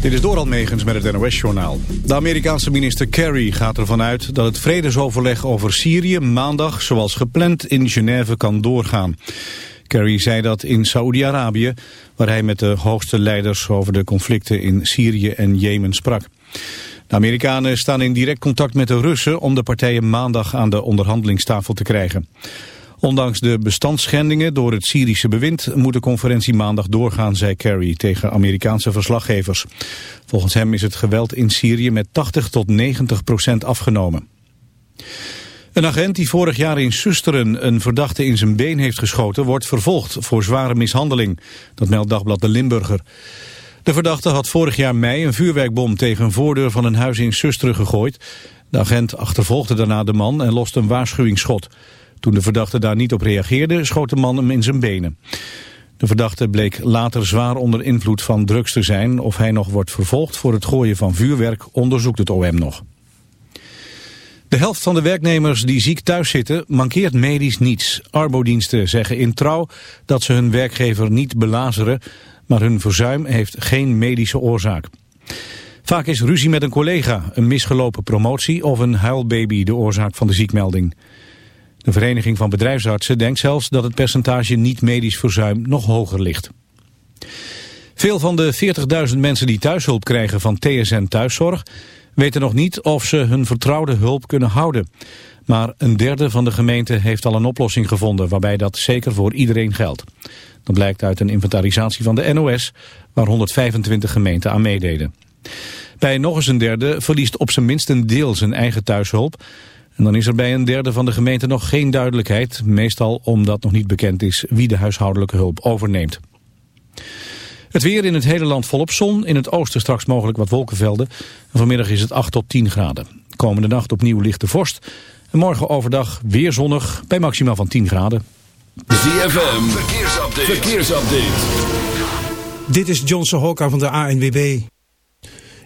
Dit is Doral Megens met het NOS-journaal. De Amerikaanse minister Kerry gaat ervan uit dat het vredesoverleg over Syrië maandag zoals gepland in Genève kan doorgaan. Kerry zei dat in Saoedi-Arabië, waar hij met de hoogste leiders over de conflicten in Syrië en Jemen sprak. De Amerikanen staan in direct contact met de Russen om de partijen maandag aan de onderhandelingstafel te krijgen. Ondanks de bestandsschendingen door het Syrische bewind moet de conferentie maandag doorgaan, zei Kerry tegen Amerikaanse verslaggevers. Volgens hem is het geweld in Syrië met 80 tot 90 procent afgenomen. Een agent die vorig jaar in Susteren een verdachte in zijn been heeft geschoten... wordt vervolgd voor zware mishandeling. Dat meldt Dagblad de Limburger. De verdachte had vorig jaar mei een vuurwerkbom tegen een voordeur van een huis in Susteren gegooid. De agent achtervolgde daarna de man en loste een waarschuwingsschot. Toen de verdachte daar niet op reageerde, schoot de man hem in zijn benen. De verdachte bleek later zwaar onder invloed van drugs te zijn. Of hij nog wordt vervolgd voor het gooien van vuurwerk onderzoekt het OM nog. De helft van de werknemers die ziek thuis zitten mankeert medisch niets. Arbodiensten zeggen in trouw dat ze hun werkgever niet belazeren, maar hun verzuim heeft geen medische oorzaak. Vaak is ruzie met een collega, een misgelopen promotie of een huilbaby de oorzaak van de ziekmelding. De Vereniging van Bedrijfsartsen denkt zelfs dat het percentage niet-medisch verzuim nog hoger ligt. Veel van de 40.000 mensen die thuishulp krijgen van TSN Thuiszorg weten nog niet of ze hun vertrouwde hulp kunnen houden. Maar een derde van de gemeente heeft al een oplossing gevonden waarbij dat zeker voor iedereen geldt. Dat blijkt uit een inventarisatie van de NOS waar 125 gemeenten aan meededen. Bij nog eens een derde verliest op zijn minst een deel zijn eigen thuishulp. En dan is er bij een derde van de gemeente nog geen duidelijkheid, meestal omdat nog niet bekend is wie de huishoudelijke hulp overneemt. Het weer in het hele land volop zon, in het oosten straks mogelijk wat wolkenvelden. En vanmiddag is het 8 tot 10 graden. Komende nacht opnieuw lichte vorst. En morgen overdag weer zonnig bij maximaal van 10 graden. ZFM, verkeersupdate. verkeersupdate. Dit is Johnson Hokka van de ANWB.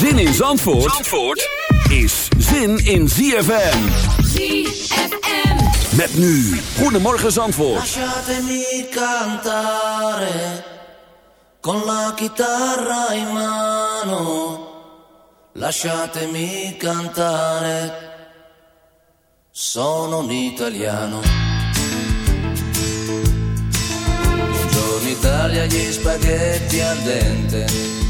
Zin in Zandvoort, Zandvoort is zin in ZFM. ZFM. Met nu, Goedemorgen Zandvoort. Lasciatemi cantare con la chitarra in mano. Lasciatemi cantare. Sono un italiano. Buongiorno Italia, gli spaghetti al dente.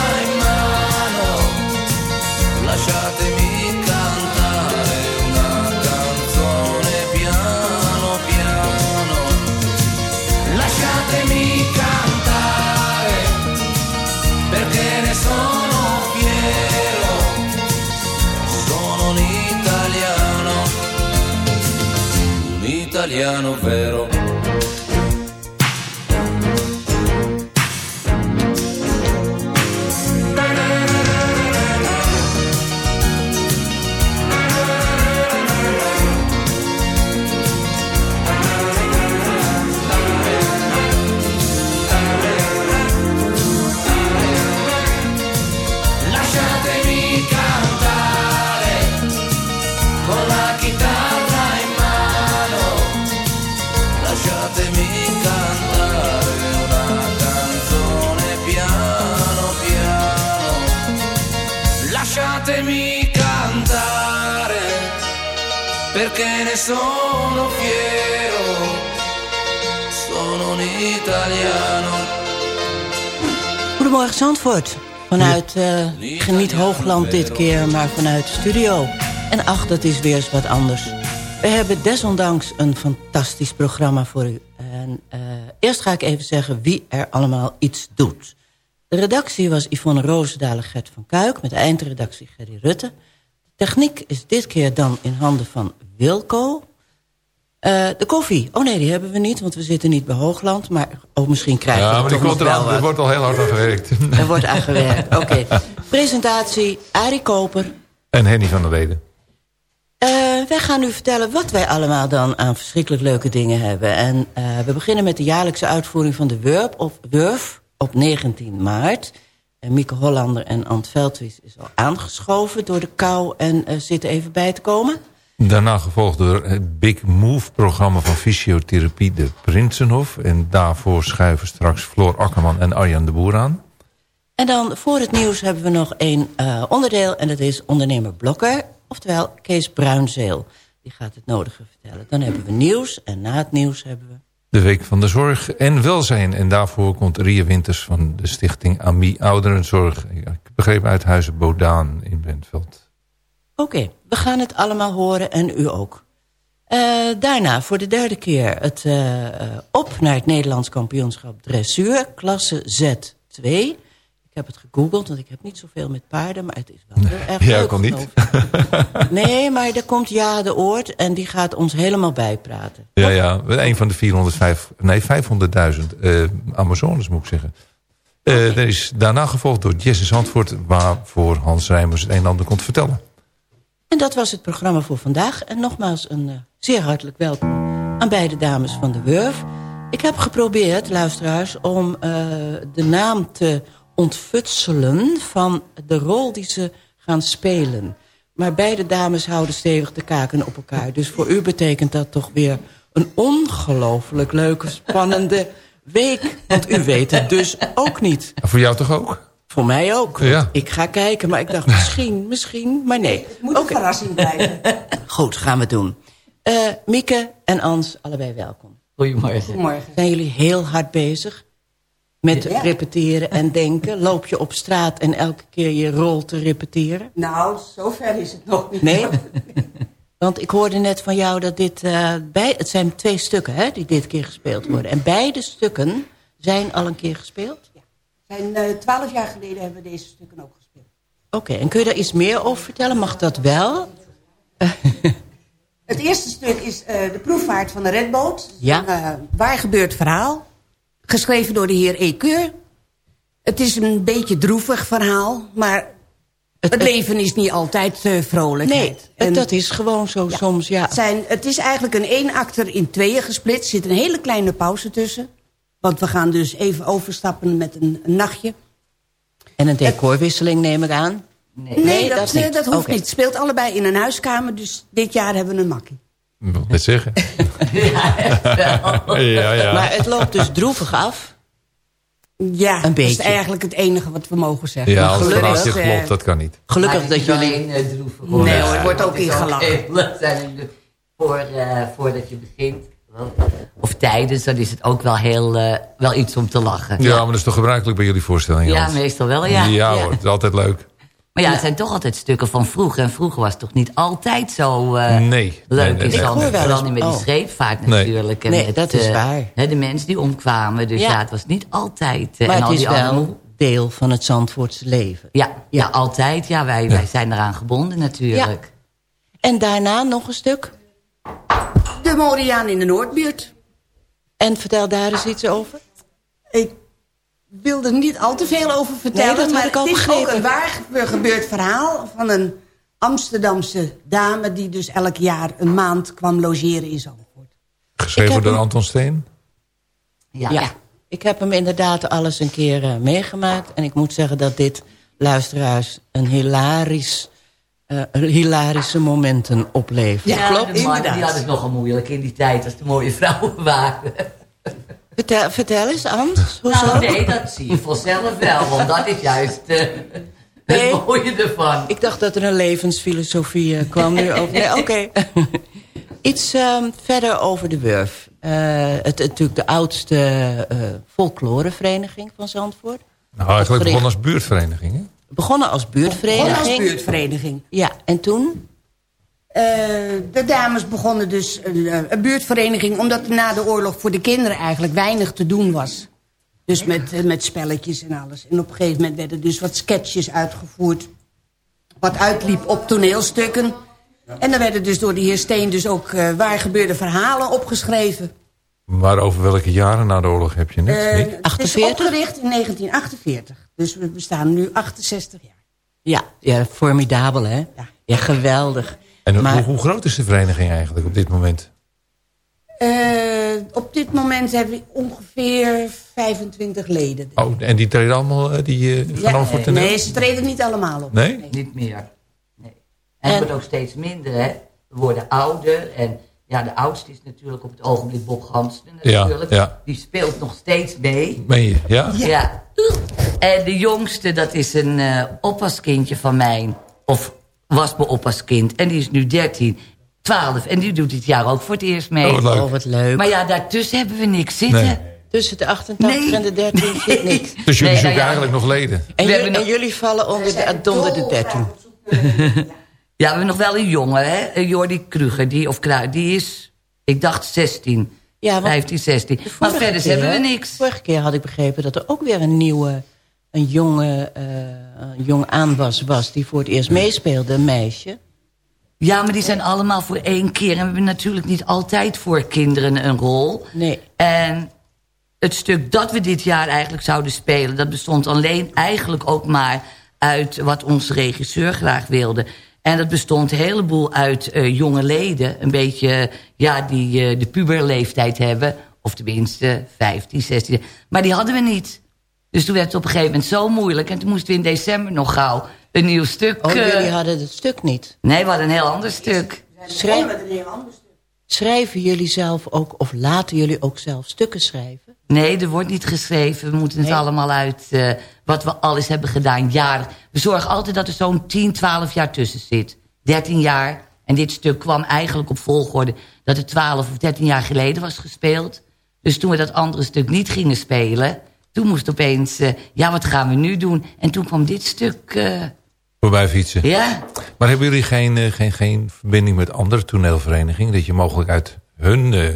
italiano vero. Zandvoort. Vanuit, eh, niet Hoogland dit keer, maar vanuit de studio. En ach, dat is weer eens wat anders. We hebben desondanks een fantastisch programma voor u. En eh, eerst ga ik even zeggen wie er allemaal iets doet. De redactie was Yvonne Roosendaal Gert van Kuik... met de eindredactie Gerry Rutte. De techniek is dit keer dan in handen van Wilco... Eh, de koffie. Oh nee, die hebben we niet, want we zitten niet bij Hoogland. Maar oh, misschien krijgen we Ja, maar die komt wel eraan. Er wordt al heel hard aan gewerkt. Er wordt aan gewerkt, oké. Presentatie, Arie Koper. En Henny van der Leden. Eh, wij gaan u vertellen wat wij allemaal dan aan verschrikkelijk leuke dingen hebben. En eh, we beginnen met de jaarlijkse uitvoering van de Wurf op, Wurf op 19 maart. En Mieke Hollander en Ant Veldwies is al aangeschoven door de kou en zitten even bij te komen. Daarna gevolgd door het Big Move-programma van fysiotherapie de Prinsenhof. En daarvoor schuiven straks Floor Akkerman en Arjan de Boer aan. En dan voor het nieuws hebben we nog één eh, onderdeel... en dat is ondernemer Blokker, oftewel Kees Bruinzeel. Die gaat het nodige vertellen. Dan hebben we nieuws en na het nieuws hebben we... De Week van de Zorg en Welzijn. En daarvoor komt Ria Winters van de stichting AMI Ouderenzorg. Ik begreep uit Huizen Bodaan in Bentveld. Oké, we gaan het allemaal horen en u ook. Eh, daarna voor de derde keer het eh, eh, op naar het Nederlands kampioenschap dressuur, klasse Z2. Ik heb het gegoogeld, want ik heb niet zoveel met paarden, maar het is wel heel erg Ja, leuk. kon niet. Nee, maar er komt Ja de Oort en die gaat ons helemaal bijpraten. Ja, ja, een van de 405, nee 500.000 eh Amazones moet ik zeggen. Er is daarna gevolgd door Jesse Zandvoort... waarvoor Hans Rijmers het een en ander komt vertellen. En dat was het programma voor vandaag. En nogmaals een uh, zeer hartelijk welkom aan beide dames van de Wurf. Ik heb geprobeerd, luisteraars, om uh, de naam te ontfutselen... van de rol die ze gaan spelen. Maar beide dames houden stevig de kaken op elkaar. Dus voor u betekent dat toch weer een ongelooflijk leuke, spannende week. Want u weet het dus ook niet. voor jou toch ook? Voor mij ook. Ja. Ik ga kijken, maar ik dacht misschien, misschien, maar nee. Het moet een verrassing blijven. Goed, gaan we doen. Uh, Mieke en Ans, allebei welkom. Goedemorgen. Goedemorgen. Zijn jullie heel hard bezig met ja. repeteren en denken? Loop je op straat en elke keer je rol te repeteren? Nou, zover is het nog niet. Nee? Want ik hoorde net van jou dat dit... Uh, bij, het zijn twee stukken hè, die dit keer gespeeld worden. En beide stukken zijn al een keer gespeeld? Ja. Zijn twaalf uh, jaar geleden hebben we deze stukken ook gespeeld. Oké, okay, en kun je daar iets meer over vertellen? Mag dat wel? het eerste stuk is uh, de proefvaart van de redboot. Ja. Een, waar gebeurt verhaal? Geschreven door de heer E. Keur. Het is een beetje droevig verhaal, maar het, het, leven is niet altijd uh, vrolijkheid. Nee, en, dat is gewoon zo ja, soms, ja. Het, zijn, het is eigenlijk een één acter in tweeën gesplitst. Er zit een hele kleine pauze tussen. Want we gaan dus even overstappen met een, een nachtje. En een decorwisseling neem ik aan? Nee, nee, nee dat, dat, nee, dat hoeft okay. niet. Het speelt allebei in een huiskamer. Dus dit jaar hebben we een makkie. Ik wil net zeggen. ja, ja, ja. Maar het loopt dus droevig af. Ja, een dat beetje. is eigenlijk het enige wat we mogen zeggen. Ja, als het verhaal zich klopt, dat kan niet. Gelukkig dat jullie... Uh, droevig, hoor. Nee hoor, het wordt ook ingelachen. Voor, uh, voordat je begint, of tijdens, dan is het ook wel, heel, uh, wel iets om te lachen. Ja, ja, maar dat is toch gebruikelijk bij jullie voorstellingen? Ja, meestal wel, ja. Ja, hoor, het is altijd leuk. Maar ja, het zijn toch altijd stukken van vroeger. En vroeger was het toch niet altijd zo uh, nee, leuk. Nee, nee, nee. nee. Vooral niet met die scheepvaart natuurlijk. Nee, met, dat is uh, waar. Hè, de mensen die omkwamen. Dus ja, ja het was niet altijd. Uh, maar en het al is die wel andere... deel van het Zandvoortse leven. Ja, ja. ja altijd. Ja, wij, wij zijn eraan gebonden natuurlijk. En daarna nog een stuk? De Moriaan in de Noordbuurt. En vertel daar eens iets over. Ik wil er niet al te veel over vertellen. Nee, dat maar ik al het is begrepen. ook een waar gebeurd verhaal van een Amsterdamse dame... die dus elk jaar een maand kwam logeren in Zandvoort. Geschreven door hem... Anton Steen? Ja. ja. ik heb hem inderdaad alles een keer uh, meegemaakt. En ik moet zeggen dat dit luisteraars een hilarisch... Uh, hilarische momenten oplevert. Ja, klopt. Inderdaad. Die hadden het nogal moeilijk in die tijd als de mooie vrouwen waren. Vertel, vertel eens, Ans. Hoezo? Nou, nee, dat zie je vanzelf wel. Want dat is juist uh, nee, het mooie ervan. Ik dacht dat er een levensfilosofie uh, kwam nu over. Nee, oké. Okay. Iets um, verder over de Wurf. Uh, het, het natuurlijk de oudste folklorevereniging van Zandvoort. Nou, eigenlijk begonnen als buurtvereniging, hè? Begonnen als buurtvereniging. Begonnen als buurtvereniging. Ja, en toen? Uh, de dames begonnen dus een, een, buurtvereniging... omdat er na de oorlog voor de kinderen eigenlijk weinig te doen was. Dus met, met spelletjes en alles. En op een gegeven moment werden dus wat sketches uitgevoerd. Wat uitliep op toneelstukken. En dan werden dus door de heer Steen dus ook uh, waar gebeurde verhalen opgeschreven. Maar over welke jaren na de oorlog heb je net? Uh, 48? Het is opgericht in 1948. Dus we bestaan nu 68 jaar. Ja, ja formidabel hè? Ja, ja geweldig. En maar, hoe, hoe, groot is de vereniging eigenlijk op dit moment? Uh, op dit moment hebben we ongeveer 25 leden. Oh, en die treden allemaal uh, die, uh, ja, nee, voor nee, ze treden niet allemaal op. Nee? nee niet meer. Nee. En het wordt ook steeds minder, hè. We worden ouder en ja, de oudste is natuurlijk op het ogenblik Bob Gansten natuurlijk. Ja, ja. Die speelt nog steeds mee. Meen je, ja? Ja. En de jongste, dat is een uh, oppaskindje van mij. Of was me oppaskind. En die is nu 13, 12. En die doet dit jaar ook voor het eerst mee. Oh, wat leuk. Oh, wat leuk. Maar ja, daartussen hebben we niks zitten. Nee. Tussen de 88 nee. en de 13 zit niks. Dus jullie nee, zoeken nou ja, eigenlijk nog leden? En, jullie, en jullie vallen onder de, de 13? Ja, we hebben nog wel een jongen, hè? Jordi Kruger, die, of die is, ik dacht 16. Ja, want 15, 16. Maar verder keer, hebben we niks. Vorige keer had ik begrepen dat er ook weer een nieuwe, een jonge, uh, een jong aanwas was... die voor het eerst meespeelde, een meisje. Ja, maar die zijn allemaal voor één keer. En we hebben natuurlijk niet altijd voor kinderen een rol. Nee. En het stuk dat we dit jaar eigenlijk zouden spelen... dat bestond alleen eigenlijk ook maar uit wat onze regisseur graag wilde. En dat bestond een heleboel uit uh, jonge leden. Een beetje, ja, die uh, de puberleeftijd hebben. Of tenminste 15, 16. Maar die hadden we niet. Dus toen werd het op een gegeven moment zo moeilijk. En toen moesten we in december nog gauw een nieuw stuk... Oh, jullie hadden het stuk niet? Nee, we hadden een heel ander stuk. Schrijf... Schrijven jullie zelf ook, of laten jullie ook zelf stukken schrijven? Nee, er wordt niet geschreven. We moeten het nee. allemaal uit uh, wat we alles hebben gedaan. Jaar. We zorgen altijd dat er zo'n 10, 12 jaar tussen zit. 13 jaar. En dit stuk kwam eigenlijk op volgorde dat het 12 of 13 jaar geleden was gespeeld. Dus toen we dat andere stuk niet gingen spelen... toen moest opeens, uh, ja, wat gaan we nu doen? En toen kwam dit stuk... Uh, Voorbij fietsen. Ja. Maar hebben jullie geen, uh, geen, geen verbinding met andere toneelverenigingen? Dat je mogelijk uit hun uh,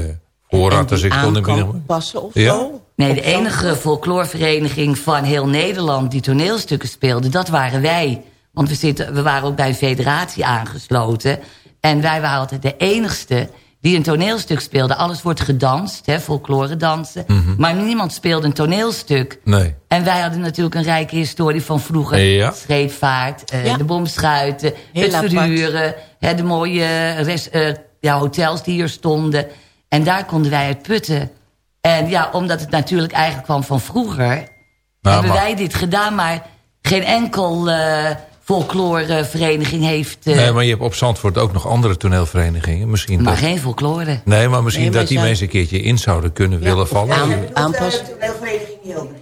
voorraad... als ik kon kan passen of ja? zo? Nee, de enige folklorevereniging van heel Nederland... die toneelstukken speelde, dat waren wij. Want we, zitten, we waren ook bij een federatie aangesloten. En wij waren altijd de enigste die een toneelstuk speelde. Alles wordt gedanst, hè, folklore dansen. Mm -hmm. Maar niemand speelde een toneelstuk. Nee. En wij hadden natuurlijk een rijke historie van vroeger. Ja. Scheepvaart, uh, ja. de bomschuiten, Heel het verhuren. Hè, de mooie res, uh, ja, hotels die hier stonden. En daar konden wij uit putten. En ja, omdat het natuurlijk eigenlijk kwam van vroeger... Nou, hebben maar... wij dit gedaan, maar geen enkel... Uh, folklorevereniging heeft... Uh, nee, maar je hebt op Zandvoort ook nog andere toneelverenigingen. Misschien maar dat... geen folklore. Nee, maar misschien nee, maar dat die mensen een keertje in zouden kunnen ja, willen vallen. Aan, aanpassen.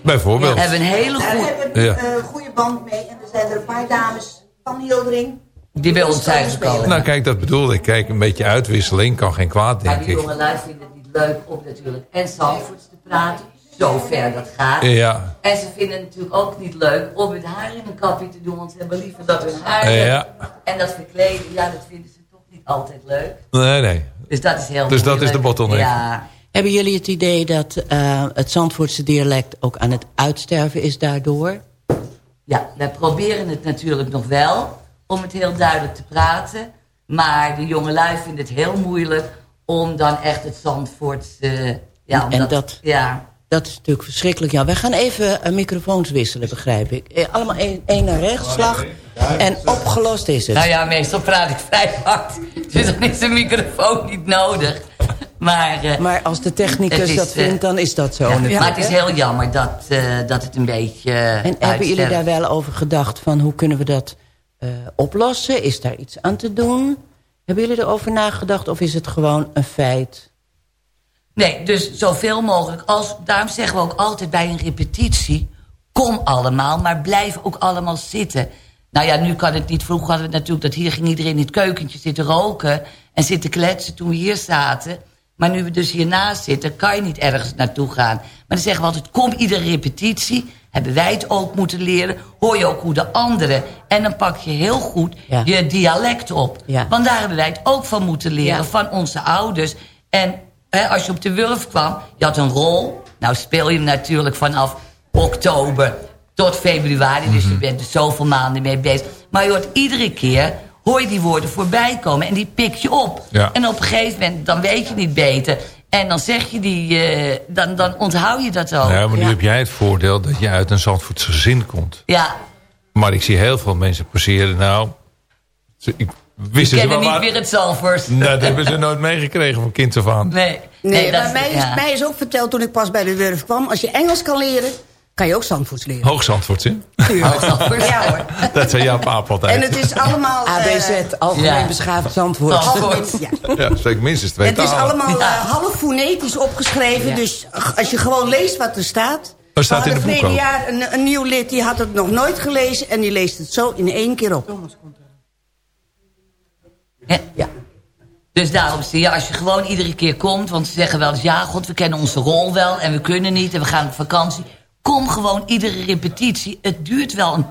Bijvoorbeeld. We hebben een hele goede... We hebben een ja. uh, goede band mee. En er zijn er een paar dames van Hildering... Die bij ons zijn gekomen. Nou kijk, dat bedoelde ik. Kijk, een beetje uitwisseling kan geen kwaad, denk ik. Maar die jongelui vinden het niet leuk om natuurlijk en Zandvoorts te praten zover dat gaat. Ja. En ze vinden het natuurlijk ook niet leuk om hun haar in een kapje te doen. Want ze hebben liever dat hun haar... Ja. En dat verkleden, ja, dat vinden ze toch niet altijd leuk. Nee, nee. Dus dat is heel Dus moeilijk. dat is de bottleneck. Ja. Hebben jullie het idee dat uh, het Zandvoortse dialect ook aan het uitsterven is daardoor? Ja, wij proberen het natuurlijk nog wel om het heel duidelijk te praten. Maar de jongelui vinden het heel moeilijk om dan echt het Zandvoortse... Uh, ja, en dat, ja, dat is natuurlijk verschrikkelijk. Ja, wij gaan even uh, microfoons wisselen, begrijp ik. Eh, allemaal één naar rechts, slag. En opgelost is het. Nou ja, meestal praat ik vrij hard. Dus dan is een microfoon niet nodig. Maar, uh, maar als de technicus is, dat vindt, dan is dat zo ja, natuurlijk. Maar het is heel jammer dat, uh, dat het een beetje En hebben jullie daar wel over gedacht van hoe kunnen we dat uh, oplossen? Is daar iets aan te doen? Hebben jullie erover nagedacht of is het gewoon een feit? Nee, dus zoveel mogelijk. Als, daarom zeggen we ook altijd bij een repetitie... kom allemaal, maar blijf ook allemaal zitten. Nou ja, nu kan het niet. Vroeger hadden we natuurlijk dat hier ging iedereen in het keukentje zitten roken... en zitten kletsen toen we hier zaten. Maar nu we dus hiernaast zitten, kan je niet ergens naartoe gaan. Maar dan zeggen we altijd, kom iedere repetitie... hebben wij het ook moeten leren, hoor je ook hoe de anderen... en dan pak je heel goed ja. je dialect op. Ja. Want daar hebben wij het ook van moeten leren, Ja. van onze ouders... En Als je op de Wurf kwam, je had een rol. Nou speel je hem natuurlijk vanaf oktober tot februari. Dus je bent er zoveel maanden mee bezig. Maar je hoort iedere keer, hoor je die woorden voorbij komen. En die pik je op. Ja. En op een gegeven moment, dan weet je niet beter. En dan zeg je die, uh, dan, dan onthoud je dat ook. Ja, maar nu ja. heb jij het voordeel dat je uit een Zandvoorts gezin komt. Ja, Maar ik zie heel veel mensen passeren. Nou, ik wisten ze niet waar- weer het Zalvers. Nee, dat hebben ze nooit meegekregen van kind af aan. Nee, Nee, dat maar mij is, ja. mij is ook verteld toen ik pas bij de Wurf kwam... als je Engels kan leren, kan je ook Zandvoorts leren. Hoog Zandvoorts, hè? Zalvers. Ja hoor. Dat zei jouw paap altijd. En het is allemaal... eh, ABZ, Algemeen ja. Beschaafd Zandvoort. Zandvoort. ja. Ja, spreek minstens twee Het is allemaal eh, half fonetisch opgeschreven. Ja. Dus als je gewoon leest wat er staat... Wat staat We in het boek jaar een, een nieuw lid, die had het nog nooit gelezen... en die leest het zo in één keer op. Ja. ja. Dus daarom zie je, als je gewoon iedere keer komt... want ze zeggen wel eens, ja, god, we kennen onze rol wel... en we kunnen niet en we gaan op vakantie. Kom gewoon iedere repetitie. Het duurt wel een,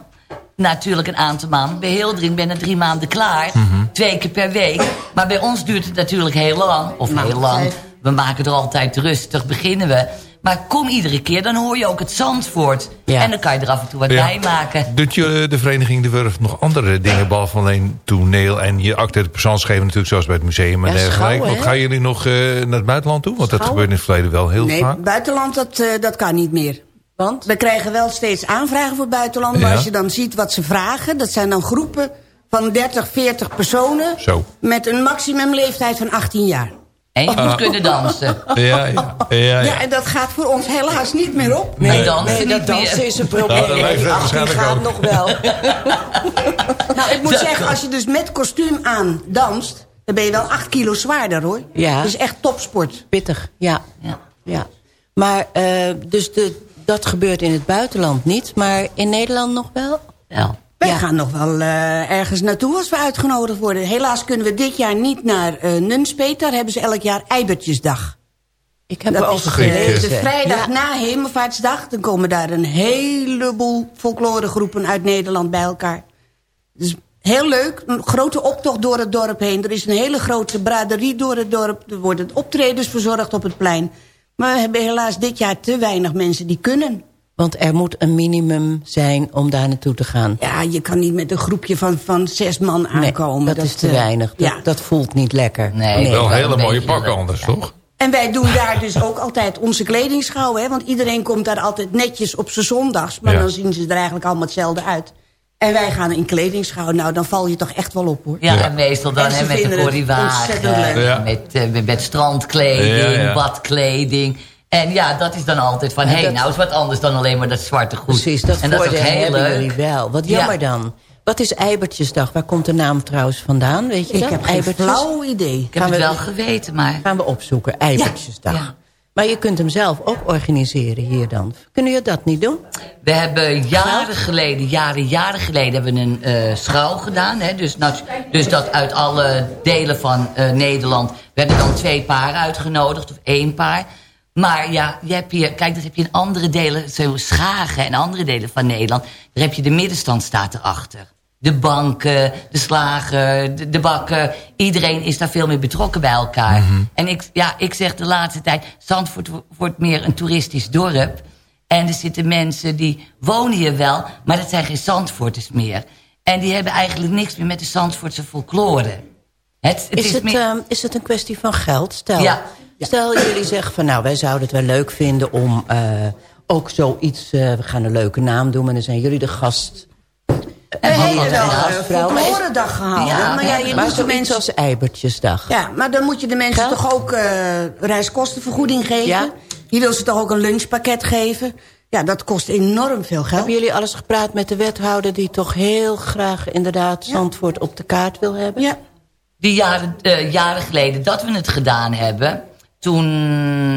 natuurlijk een aantal maanden. Bij Hildering ben je drie maanden klaar. Mhm. Twee keer per week. Maar bij ons duurt het natuurlijk heel lang. Of Nou, heel lang. We maken er altijd rustig, beginnen we. Maar kom iedere keer, dan hoor je ook het Zandvoort. Ja. En dan kan je er af en toe wat Ja. bij maken. Doet je de vereniging De Wurf nog andere dingen... behalve alleen toneel en je acte de persoonsgeven... natuurlijk zoals bij het museum en Ja, dergelijke? Want hè? gaan jullie nog eh, naar het buitenland toe? Want dat gebeurt in het verleden wel heel Nee, vaak. buitenland, dat, eh, dat kan niet meer. Want? We krijgen wel steeds aanvragen voor het buitenland... maar als je dan ziet wat ze vragen... dat zijn dan groepen van 30, 40 personen... Zo. met een maximumleeftijd van 18 jaar. En je moet Ah. kunnen dansen. Ja, ja, ja. ja, Ja, en dat gaat voor ons helaas niet meer op. Nee, dansen Nee, dat dansen meer. is een Ja, dat probleem. lijkt Die het 18 waarschijnlijk gaat ook. nog wel. Nou, ik moet zeggen, als je dus met kostuum aan danst... dan ben je wel 8 kilo zwaarder, hoor. Ja. Dat is echt topsport. Pittig, ja. Ja. ja. Maar eh, dus de, dat gebeurt in het buitenland niet, maar in Nederland nog wel? Wel. Wij Ja. gaan nog wel eh, ergens naartoe als we uitgenodigd worden. Helaas kunnen we dit jaar niet naar eh Nunspeet. Daar hebben ze elk jaar Eibertjesdag. Ik heb is gelezen. de vrijdag Ja. na Hemelvaartsdag. Dan komen daar een heleboel folkloregroepen uit Nederland bij elkaar. Dus heel leuk. Een grote optocht door het dorp heen. Er is een hele grote braderie door het dorp. Er worden optredens verzorgd op het plein. Maar we hebben helaas dit jaar te weinig mensen die kunnen. Want er moet een minimum zijn om daar naartoe te gaan. Ja, je kan niet met een groepje van, van zes man Nee, aankomen. dat, is te eh, weinig. Dat, ja. dat voelt niet lekker. Nee. Wel een hele mooie pakken anders, ja. toch? En wij doen daar dus ook altijd onze kledingschouw. Hè? Want iedereen komt daar altijd netjes op zijn zondags. Maar Ja. dan zien ze er eigenlijk allemaal hetzelfde uit. En wij gaan in kledingschouw. Nou, dan val je toch echt wel op, hoor. Ja, Ja. en meestal dan En hè, met de corriwagen, met, eh, met, met strandkleding, Ja, ja. badkleding. En ja, dat is dan altijd van, hé, hey, dat- nou is wat anders dan alleen maar dat zwarte goed. Precies, dat en dat is ook heel leuk. jullie wel. Wat Ja. jammer dan. Wat is Eibertjesdag? Waar komt de naam trouwens vandaan? Weet je Ik dat? heb geen flauw idee. Ik heb het we- wel geweten, maar... Gaan we opzoeken. Eibertjesdag. Ja. Maar je kunt hem zelf ook organiseren hier dan. Kunnen jullie dat niet doen? We hebben jaren geleden, jaren, jaren geleden hebben we een eh schouw gedaan. Hè? Dus, dus dat uit alle delen van eh, Nederland werden dan twee paar uitgenodigd. Of één paar. Maar ja, je hebt hier, kijk, dat heb je in andere delen, zo Schagen en andere delen van Nederland. Daar heb je de middenstand staat erachter. De banken, de slager, de, de bakken. Iedereen is daar veel meer betrokken bij elkaar. En ik, ja, ik zeg de laatste tijd, Zandvoort wo- wordt meer een toeristisch dorp. En er zitten mensen die wonen hier wel, maar dat zijn geen Zandvoorters meer. En die hebben eigenlijk niks meer met de Zandvoortse folklore. Het, het Is, het, meer- ehm, is het een kwestie van geld? Stel, Ja. Stel jullie zeggen van nou, wij zouden het wel leuk vinden om eh, ook zoiets... eh, we gaan een leuke naam doen, maar dan zijn jullie de gast. We hebben wat wel een een gastvrouw, maar is- folkloredag gehouden. Ja, maar ja, je maar moet de mensen... als Eibertjesdag. Ja, maar dan moet je de mensen Geld? toch ook eh, reiskostenvergoeding geven. Ja. Je wil ze toch ook een lunchpakket geven. Ja, dat kost enorm veel geld. Hebben jullie alles gepraat met de wethouder... die toch heel graag inderdaad Zandvoort op de kaart wil hebben? Ja. Die jaren, eh, jaren geleden dat we het gedaan hebben... toen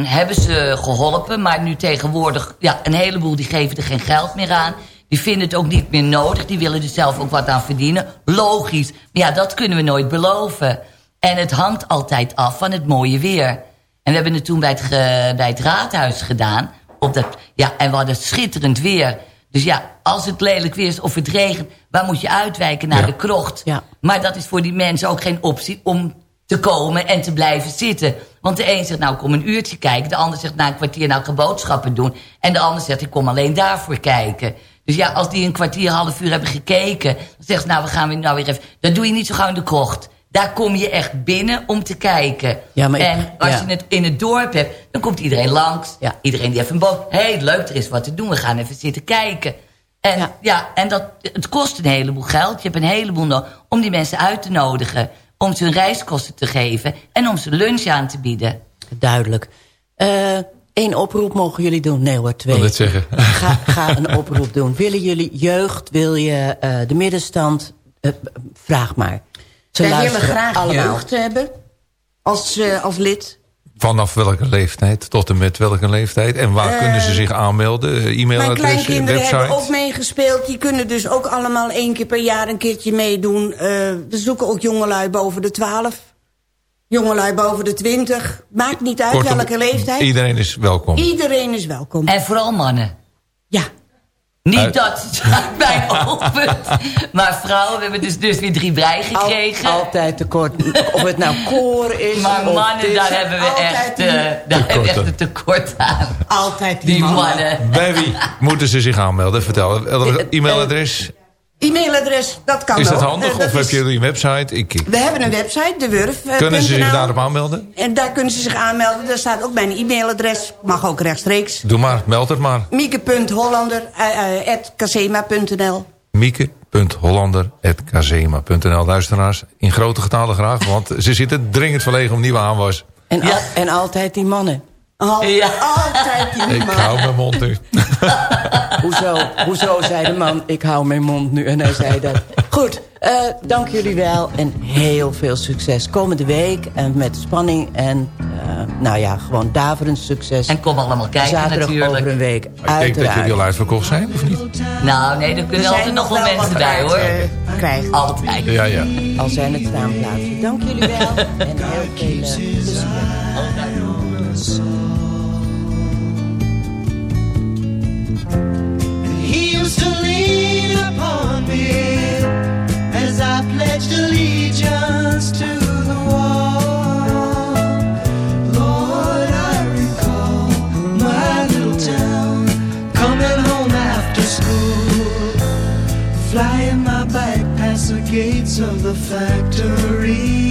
hebben ze geholpen, maar nu tegenwoordig... ja, een heleboel die geven er geen geld meer aan. Die vinden het ook niet meer nodig. Die willen er zelf ook wat aan verdienen. Logisch. Maar ja, dat kunnen we nooit beloven. En het hangt altijd af van het mooie weer. En we hebben het toen bij het, bij het raadhuis gedaan. Op dat, ja, en we hadden schitterend weer. Dus ja, als het lelijk weer is of het regent... waar moet je uitwijken naar Ja. de krocht? Ja. Maar dat is voor die mensen ook geen optie om te komen en te blijven zitten. Want de een zegt, nou, ik kom een uurtje kijken. De ander zegt, nou, een kwartier, nou, ik ga boodschappen doen. En de ander zegt, ik kom alleen daarvoor kijken. Dus ja, als die een kwartier, half uur hebben gekeken... dan zegt ze, nou, we gaan weer, nou weer even... Dat doe je niet zo gauw in de krocht. Daar kom je echt binnen om te kijken. Ja, maar en als ja. je het in het dorp hebt, dan komt iedereen langs. Ja. Iedereen die even een boot... Hé, hey, leuk, er is wat te doen, we gaan even zitten kijken. En ja, Ja. en dat, het kost een heleboel geld. Je hebt een heleboel nodig om die mensen uit te nodigen. Om ze hun reiskosten te geven. En om ze lunch aan te bieden. Duidelijk. Eén oproep mogen jullie doen. Nee hoor, twee. wil net zeggen. Ga, ga een oproep doen. Willen jullie jeugd, wil je eh, de middenstand? Eh, vraag maar. Ze Wij willen graag allemaal. jeugd hebben. Als, eh, als lid. Vanaf welke leeftijd tot en met welke leeftijd? En waar Eh, kunnen ze zich aanmelden? Eh, Mijn E-mailadres, kleinkinderen website? hebben ook meegespeeld. Die kunnen dus ook allemaal één keer per jaar een keertje meedoen. Eh, we zoeken ook jongelui boven de 12. Jongelui boven de 20. Maakt niet uit Kortom, welke leeftijd. Iedereen is welkom. Iedereen is welkom. En vooral mannen. Ja. Niet Uit- dat is mijn oogpunt. Maar vrouwen, we hebben dus, dus weer drie brei Al- gekregen. altijd tekort. Of het nou koor is. maar of mannen, dit. daar hebben we echt, die- eh, daar hebben we echt een tekort aan. Altijd die, Die mannen. mannen. Bij wie moeten ze zich aanmelden? Vertel. Eh, E-mailadres? E-mailadres, dat kan Is dat ook. handig? Eh, dat of heb je een website? Ik, We hebben een website, de Wurf. eh, kunnen ze zich daarop aanmelden? En daar kunnen ze zich aanmelden. Daar staat ook mijn e-mailadres. Mag ook rechtstreeks. Doe maar, meld het maar. Mieke.hollander.casema.nl www.hollander.kazema.nl Luisteraars, in grote getalen graag, want ze zitten dringend verlegen om nieuwe aanwas. En, al- en altijd die mannen. Al- Ja. Altijd die Ik mannen. hou mijn mond nu. Hoezo, hoezo, zei de man, ik hou mijn mond nu. En hij zei dat. Goed, eh, dank jullie wel en heel veel succes komende week. En met spanning en, eh, nou ja, gewoon daverend succes. En kom allemaal kijken Zaterdag natuurlijk. over een week, Ik denk dat jullie al uitverkocht zijn, of niet? Nou, nee, er kunnen altijd nog wel mensen bij, hoor. krijgen. Altijd. Ja, ja. Al zijn het staanplaatsen. Dank jullie wel en heel veel eh, plezier. Upon me as I pledged allegiance to the wall. Lord, I recall my little town coming home after school, flying my bike past the gates of the factories.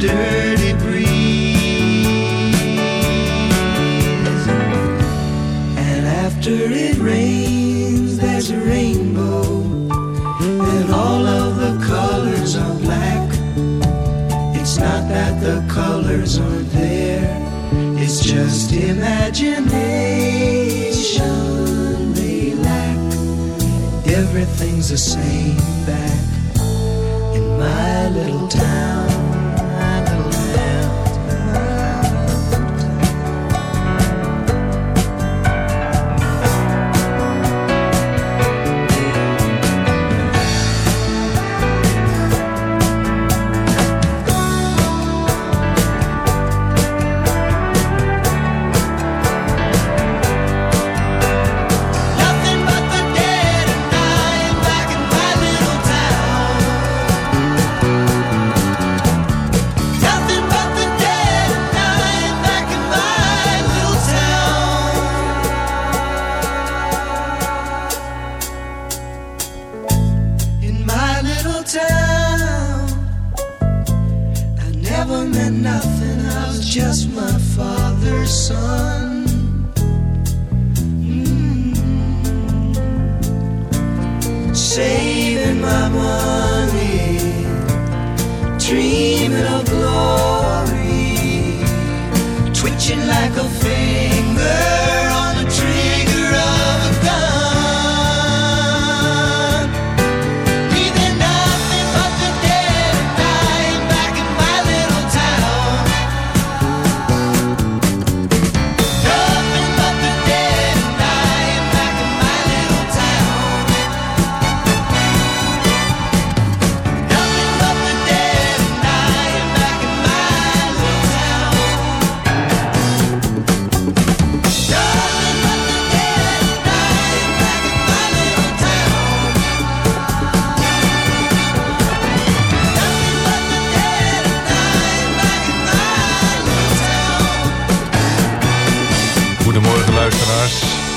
Dirty breeze. And after it rains, there's a rainbow, and all of the colors are black. It's not that the colors aren't there, it's just imagination they lack. Everything's the same back in my little town.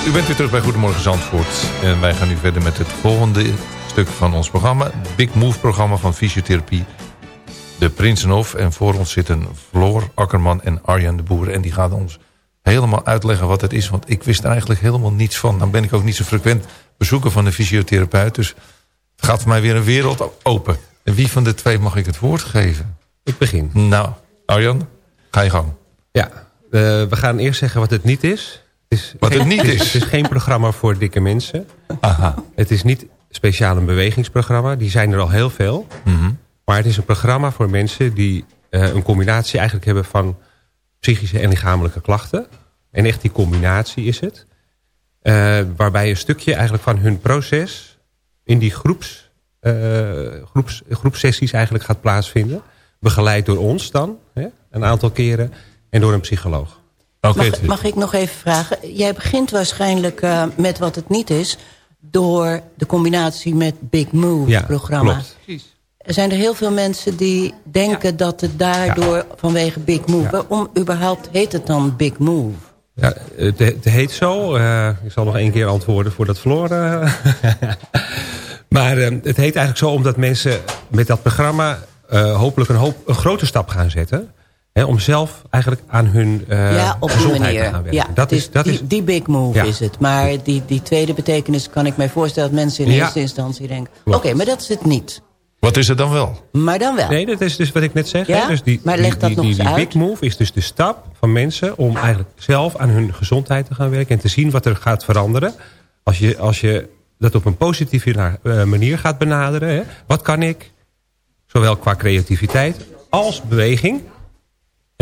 U bent weer terug bij Goedemorgen Zandvoort. En wij gaan nu verder met het volgende stuk van ons programma. Big Move programma van fysiotherapie. De Prinsenhof. En voor ons zitten Floor Akkerman en Arjan de Boer. En die gaan ons helemaal uitleggen wat het is. Want ik wist er eigenlijk helemaal niets van. Dan ben ik ook niet zo frequent bezoeker van de fysiotherapeut. Dus het gaat voor mij weer een wereld open. En wie van de twee mag ik het woord geven? Ik begin. Nou, Arjan, ga je gang. Ja, eh, we gaan eerst zeggen wat het niet is. Het is Wat het geen- niet is? Het is geen programma voor dikke mensen. Aha. Het is niet speciaal een bewegingsprogramma. Die zijn er al heel veel. Mhm. Maar het is een programma voor mensen die eh, een combinatie eigenlijk hebben van psychische en lichamelijke klachten. En echt die combinatie is het. Eh, waarbij een stukje eigenlijk van hun proces in die groeps, eh, groeps, groepsessies eigenlijk gaat plaatsvinden. Begeleid door ons dan, hè, een aantal keren. En door een psycholoog. Mag, mag ik nog even vragen? Jij begint waarschijnlijk eh, met wat het niet is... door de combinatie met Big Move Ja, programma. klopt. Er zijn er heel veel mensen die denken dat het daardoor vanwege Big Move... Waarom überhaupt heet het dan Big Move? Ja, het, het heet zo. Eh, ik zal nog één keer antwoorden voordat Floor... eh, maar het heet eigenlijk zo omdat mensen met dat programma... eh, hopelijk een, hoop, een grote stap gaan zetten. Hè, om zelf eigenlijk aan hun eh, ja, op die gezondheid manier. te gaan werken. Ja, dat is, dat die, is, die big move Ja. is het. Maar die, die tweede betekenis kan ik mij voorstellen... dat mensen in Ja. eerste instantie denken... oké, maar dat is het niet. Wat is het dan wel? Maar dan wel. Nee, dat is dus wat ik net zeg. Ja? Dus die, Maar die, leg dat die, nog die, eens die uit. big move is dus de stap van mensen... om eigenlijk zelf aan hun gezondheid te gaan werken... en te zien wat er gaat veranderen. Als je, als je dat op een positieve eh, manier gaat benaderen. Hè? Wat kan ik, zowel qua creativiteit als beweging...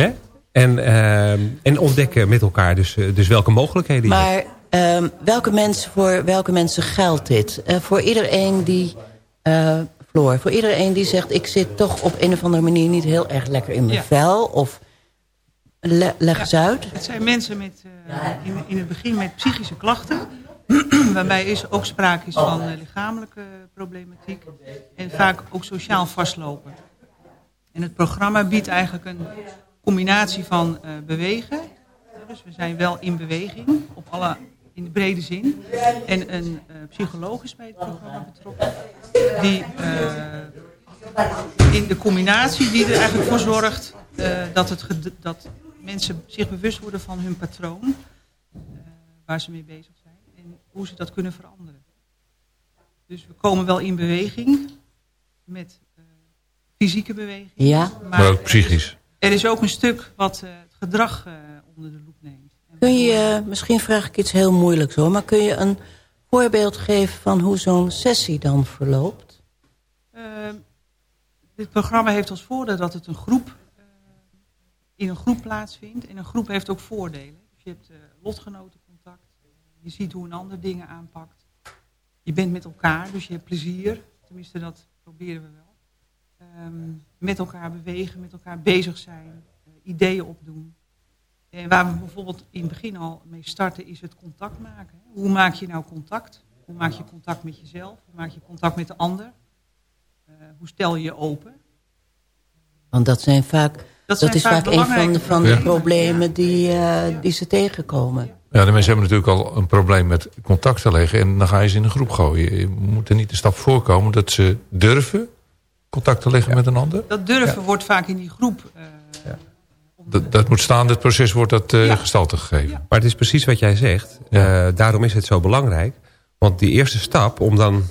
Hè? En, eh, en ontdekken met elkaar dus, eh, dus welke mogelijkheden je hebt. Maar ehm, welke mensen, voor welke mensen geldt dit? Eh, voor iedereen die... eh, Floor, voor iedereen die zegt... ik zit toch op een of andere manier niet heel erg lekker in mijn Ja. vel... of le- leg eens uit. Het zijn mensen met, eh, in, in het begin met psychische klachten. waarbij is ook sprake is van eh, lichamelijke problematiek. En vaak ook sociaal vastlopen. En het programma biedt eigenlijk een combinatie van eh, bewegen. Dus we zijn wel in beweging, op alle, in de brede zin. En een eh, psycholoog is bij het programma betrokken. Die eh, in de combinatie die er eigenlijk voor zorgt eh, dat, het dat mensen zich bewust worden van hun patroon. waar ze mee bezig zijn. En hoe ze dat kunnen veranderen. Dus we komen wel in beweging met eh, fysieke beweging. Ja. Maar ook psychisch. Er is ook een stuk wat eh, het gedrag eh, onder de loep neemt. Kun je, eh, misschien vraag ik iets heel moeilijks hoor... maar kun je een voorbeeld geven van hoe zo'n sessie dan verloopt? Eh, dit programma heeft als voordeel dat het een groep in een groep plaatsvindt. En een groep heeft ook voordelen. Dus je hebt lotgenotencontact. Je ziet hoe een ander dingen aanpakt. Je bent met elkaar, dus je hebt plezier. Tenminste, dat proberen we wel. Ehm, met elkaar bewegen, met elkaar bezig zijn. eh, ideeën opdoen. En waar we bijvoorbeeld in het begin al mee starten is het contact maken. Hoe maak je nou contact? Hoe maak je contact met jezelf? Hoe maak je contact met de ander? Eh, hoe stel je je open? Want dat, zijn vaak, dat, zijn is vaak vaak een van de, van de problemen. problemen die, eh, die ze tegenkomen. Ja, de mensen hebben natuurlijk al een probleem met contact te leggen. En dan ga je ze in een groep gooien. Je moet er niet de stap voorkomen dat ze durven contact te leggen met een ander. Dat durven wordt vaak in die groep. eh, Dat, dat moet staan, dit proces wordt dat eh, gestalte gegeven. Maar het is precies wat jij zegt. Eh, daarom is het zo belangrijk. Want die eerste stap om dan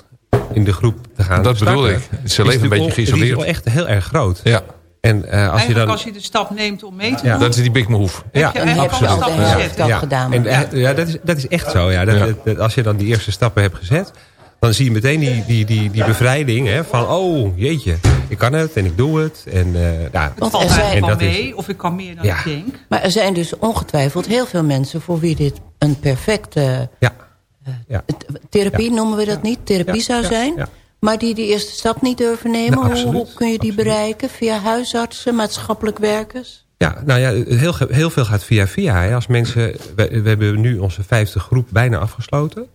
in de groep te gaan Dat bedoel ik. Ze is leven een beetje geïsoleerd. Die is wel echt heel erg groot. Ja. En eh, als je dan... als je de stap neemt om mee te Ja. doen. Dat is die big move. Ja, je eigenlijk al Ja. ja. gedaan. En, ja, dat, is, dat is echt zo. Ja. Dat, Ja. dat- dat- als je dan die eerste stappen hebt gezet... dan zie je meteen die, die, die, die bevrijding hè, van... oh, jeetje, ik kan het en ik doe het. En, eh ja, Het Want valt er zijn- wel En dat is- mee, of ik kan meer dan Ja. ik denk. Maar er zijn dus ongetwijfeld heel veel mensen... voor wie dit een perfecte ja, ja. t- therapie, noemen we dat niet? Therapie Ja, zou ja, zijn. ja. Maar die die eerste stap niet durven nemen. Nou, hoe, absoluut, hoe kun je die bereiken? Via huisartsen, maatschappelijk werkers? Ja, nou ja, heel, heel veel gaat via via. Hè. Als mensen, we, we hebben nu onze vijfde groep bijna afgesloten.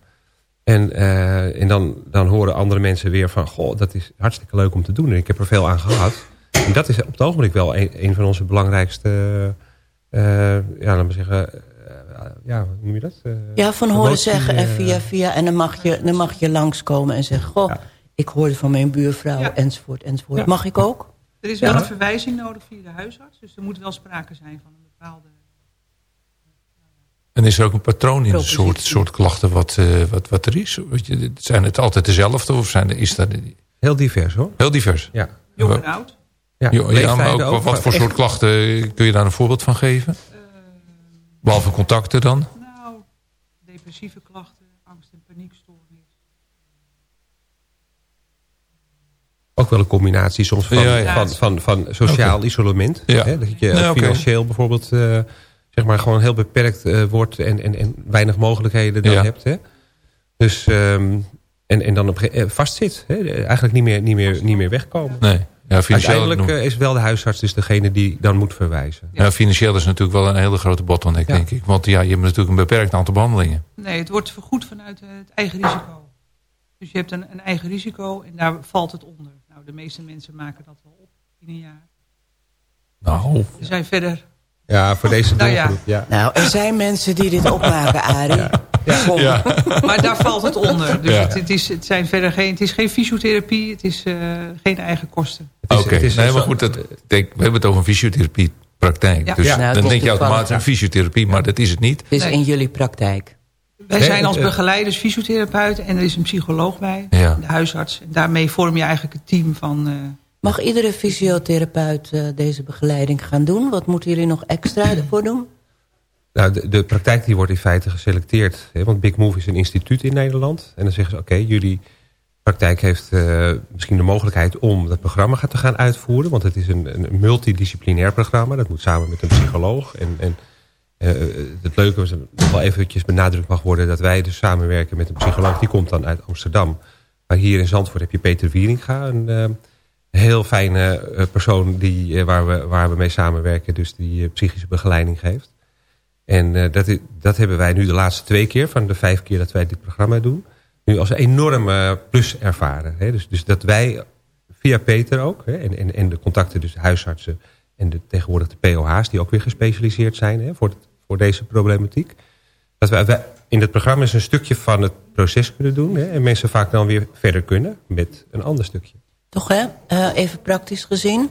En, eh, en dan, dan horen andere mensen weer van... goh, dat is hartstikke leuk om te doen. En ik heb er veel aan gehad. En dat is op het ogenblik wel een, een van onze belangrijkste... eh, ja, laten we zeggen... eh, ja, hoe noem je dat? Eh, Ja, van horen zeggen en eh, via via. En dan mag je, dan mag je langskomen en zeggen... Goh, ik hoorde van mijn buurvrouw, Ja. enzovoort, enzovoort. Ja. Mag ik ook? Er is wel Ja. een verwijzing nodig via de huisarts. Dus er moet wel sprake zijn van een bepaalde... En is er ook een patroon in het soort, soort klachten wat, eh, wat, wat er is? Zijn het altijd dezelfde of zijn er, is dat Heel divers hoor. heel divers? Ja. Jong en oud. Ja, Jo- ja, maar leeftijden ook, wat, voor Echt- soort klachten kun je daar een voorbeeld van geven? Behalve contacten dan? Nou, depressieve klachten, angst- en paniekstoornis. Ook wel een combinatie soms van, Ja, ja. van, van, van sociaal isolement. Ja. Hè, dat je Ja, oké. financieel bijvoorbeeld eh, zeg maar gewoon heel beperkt eh, wordt en, en, en weinig mogelijkheden dan Ja. hebt. Hè. Dus, ehm, en, en dan op, eh, vastzit. Hè. Eigenlijk niet meer, niet, meer, niet meer wegkomen. Nee. Ja, financieel, Uiteindelijk eh, is wel de huisarts dus degene die dan moet verwijzen. ja, financieel is natuurlijk wel een hele grote bottleneck, Ja. denk ik. Want ja, je hebt natuurlijk een beperkt aantal behandelingen. Nee, het wordt vergoed vanuit eh, het eigen risico. Dus je hebt een, een eigen risico en daar valt het onder. Nou, de meeste mensen maken dat wel op in een jaar. Nou, Er zijn verder... Ja, voor deze Nou ja. doelgroep. Ja. Nou, er zijn mensen die dit opmaken, Arie. Ja. Maar daar valt het onder. Dus Ja. het, het is, het, zijn verder geen, het is geen fysiotherapie, het is eh, geen eigen kosten. Oké, nee, maar zo- goed, dat, we hebben het over een fysiotherapiepraktijk. Ja. Dus Ja. Nou, het dan is denk je automatisch aan fysiotherapie, maar dat is het niet. Het is Nee. in jullie praktijk. Wij zijn als eh, begeleiders fysiotherapeut en er is een psycholoog bij, Ja. de huisarts. En daarmee vorm je eigenlijk het team van... eh, Mag iedere fysiotherapeut eh, deze begeleiding gaan doen? Wat moeten jullie nog extra ervoor doen? Nou, de, de praktijk die wordt in feite geselecteerd. Hè, want Big Move is een instituut in Nederland. En dan zeggen ze, oké, jullie praktijk heeft eh, misschien de mogelijkheid om dat programma te gaan uitvoeren. Want het is een, een multidisciplinair programma. Dat moet samen met een psycholoog. En, en eh, het leuke is, nog wel eventjes benadrukt mag worden... dat wij dus samenwerken met een psycholoog. Die komt dan uit Amsterdam. Maar hier in Zandvoort heb je Peter Wieringa. Een heel fijne eh, persoon die, eh, waar, we, waar we mee samenwerken. Dus die eh, psychische begeleiding geeft. En dat, dat hebben wij nu de laatste twee keer... van de vijf keer dat wij dit programma doen... nu als een enorme plus ervaren. Hè? Dus, dus dat wij via Peter ook... Hè? En, en, en de contacten dus huisartsen... en de, tegenwoordig de POH's... die ook weer gespecialiseerd zijn hè? Voor, voor deze problematiek... dat wij, wij in het programma eens een stukje van het proces kunnen doen... Hè? en mensen vaak dan weer verder kunnen met een ander stukje. Toch hè? Eh, even praktisch gezien.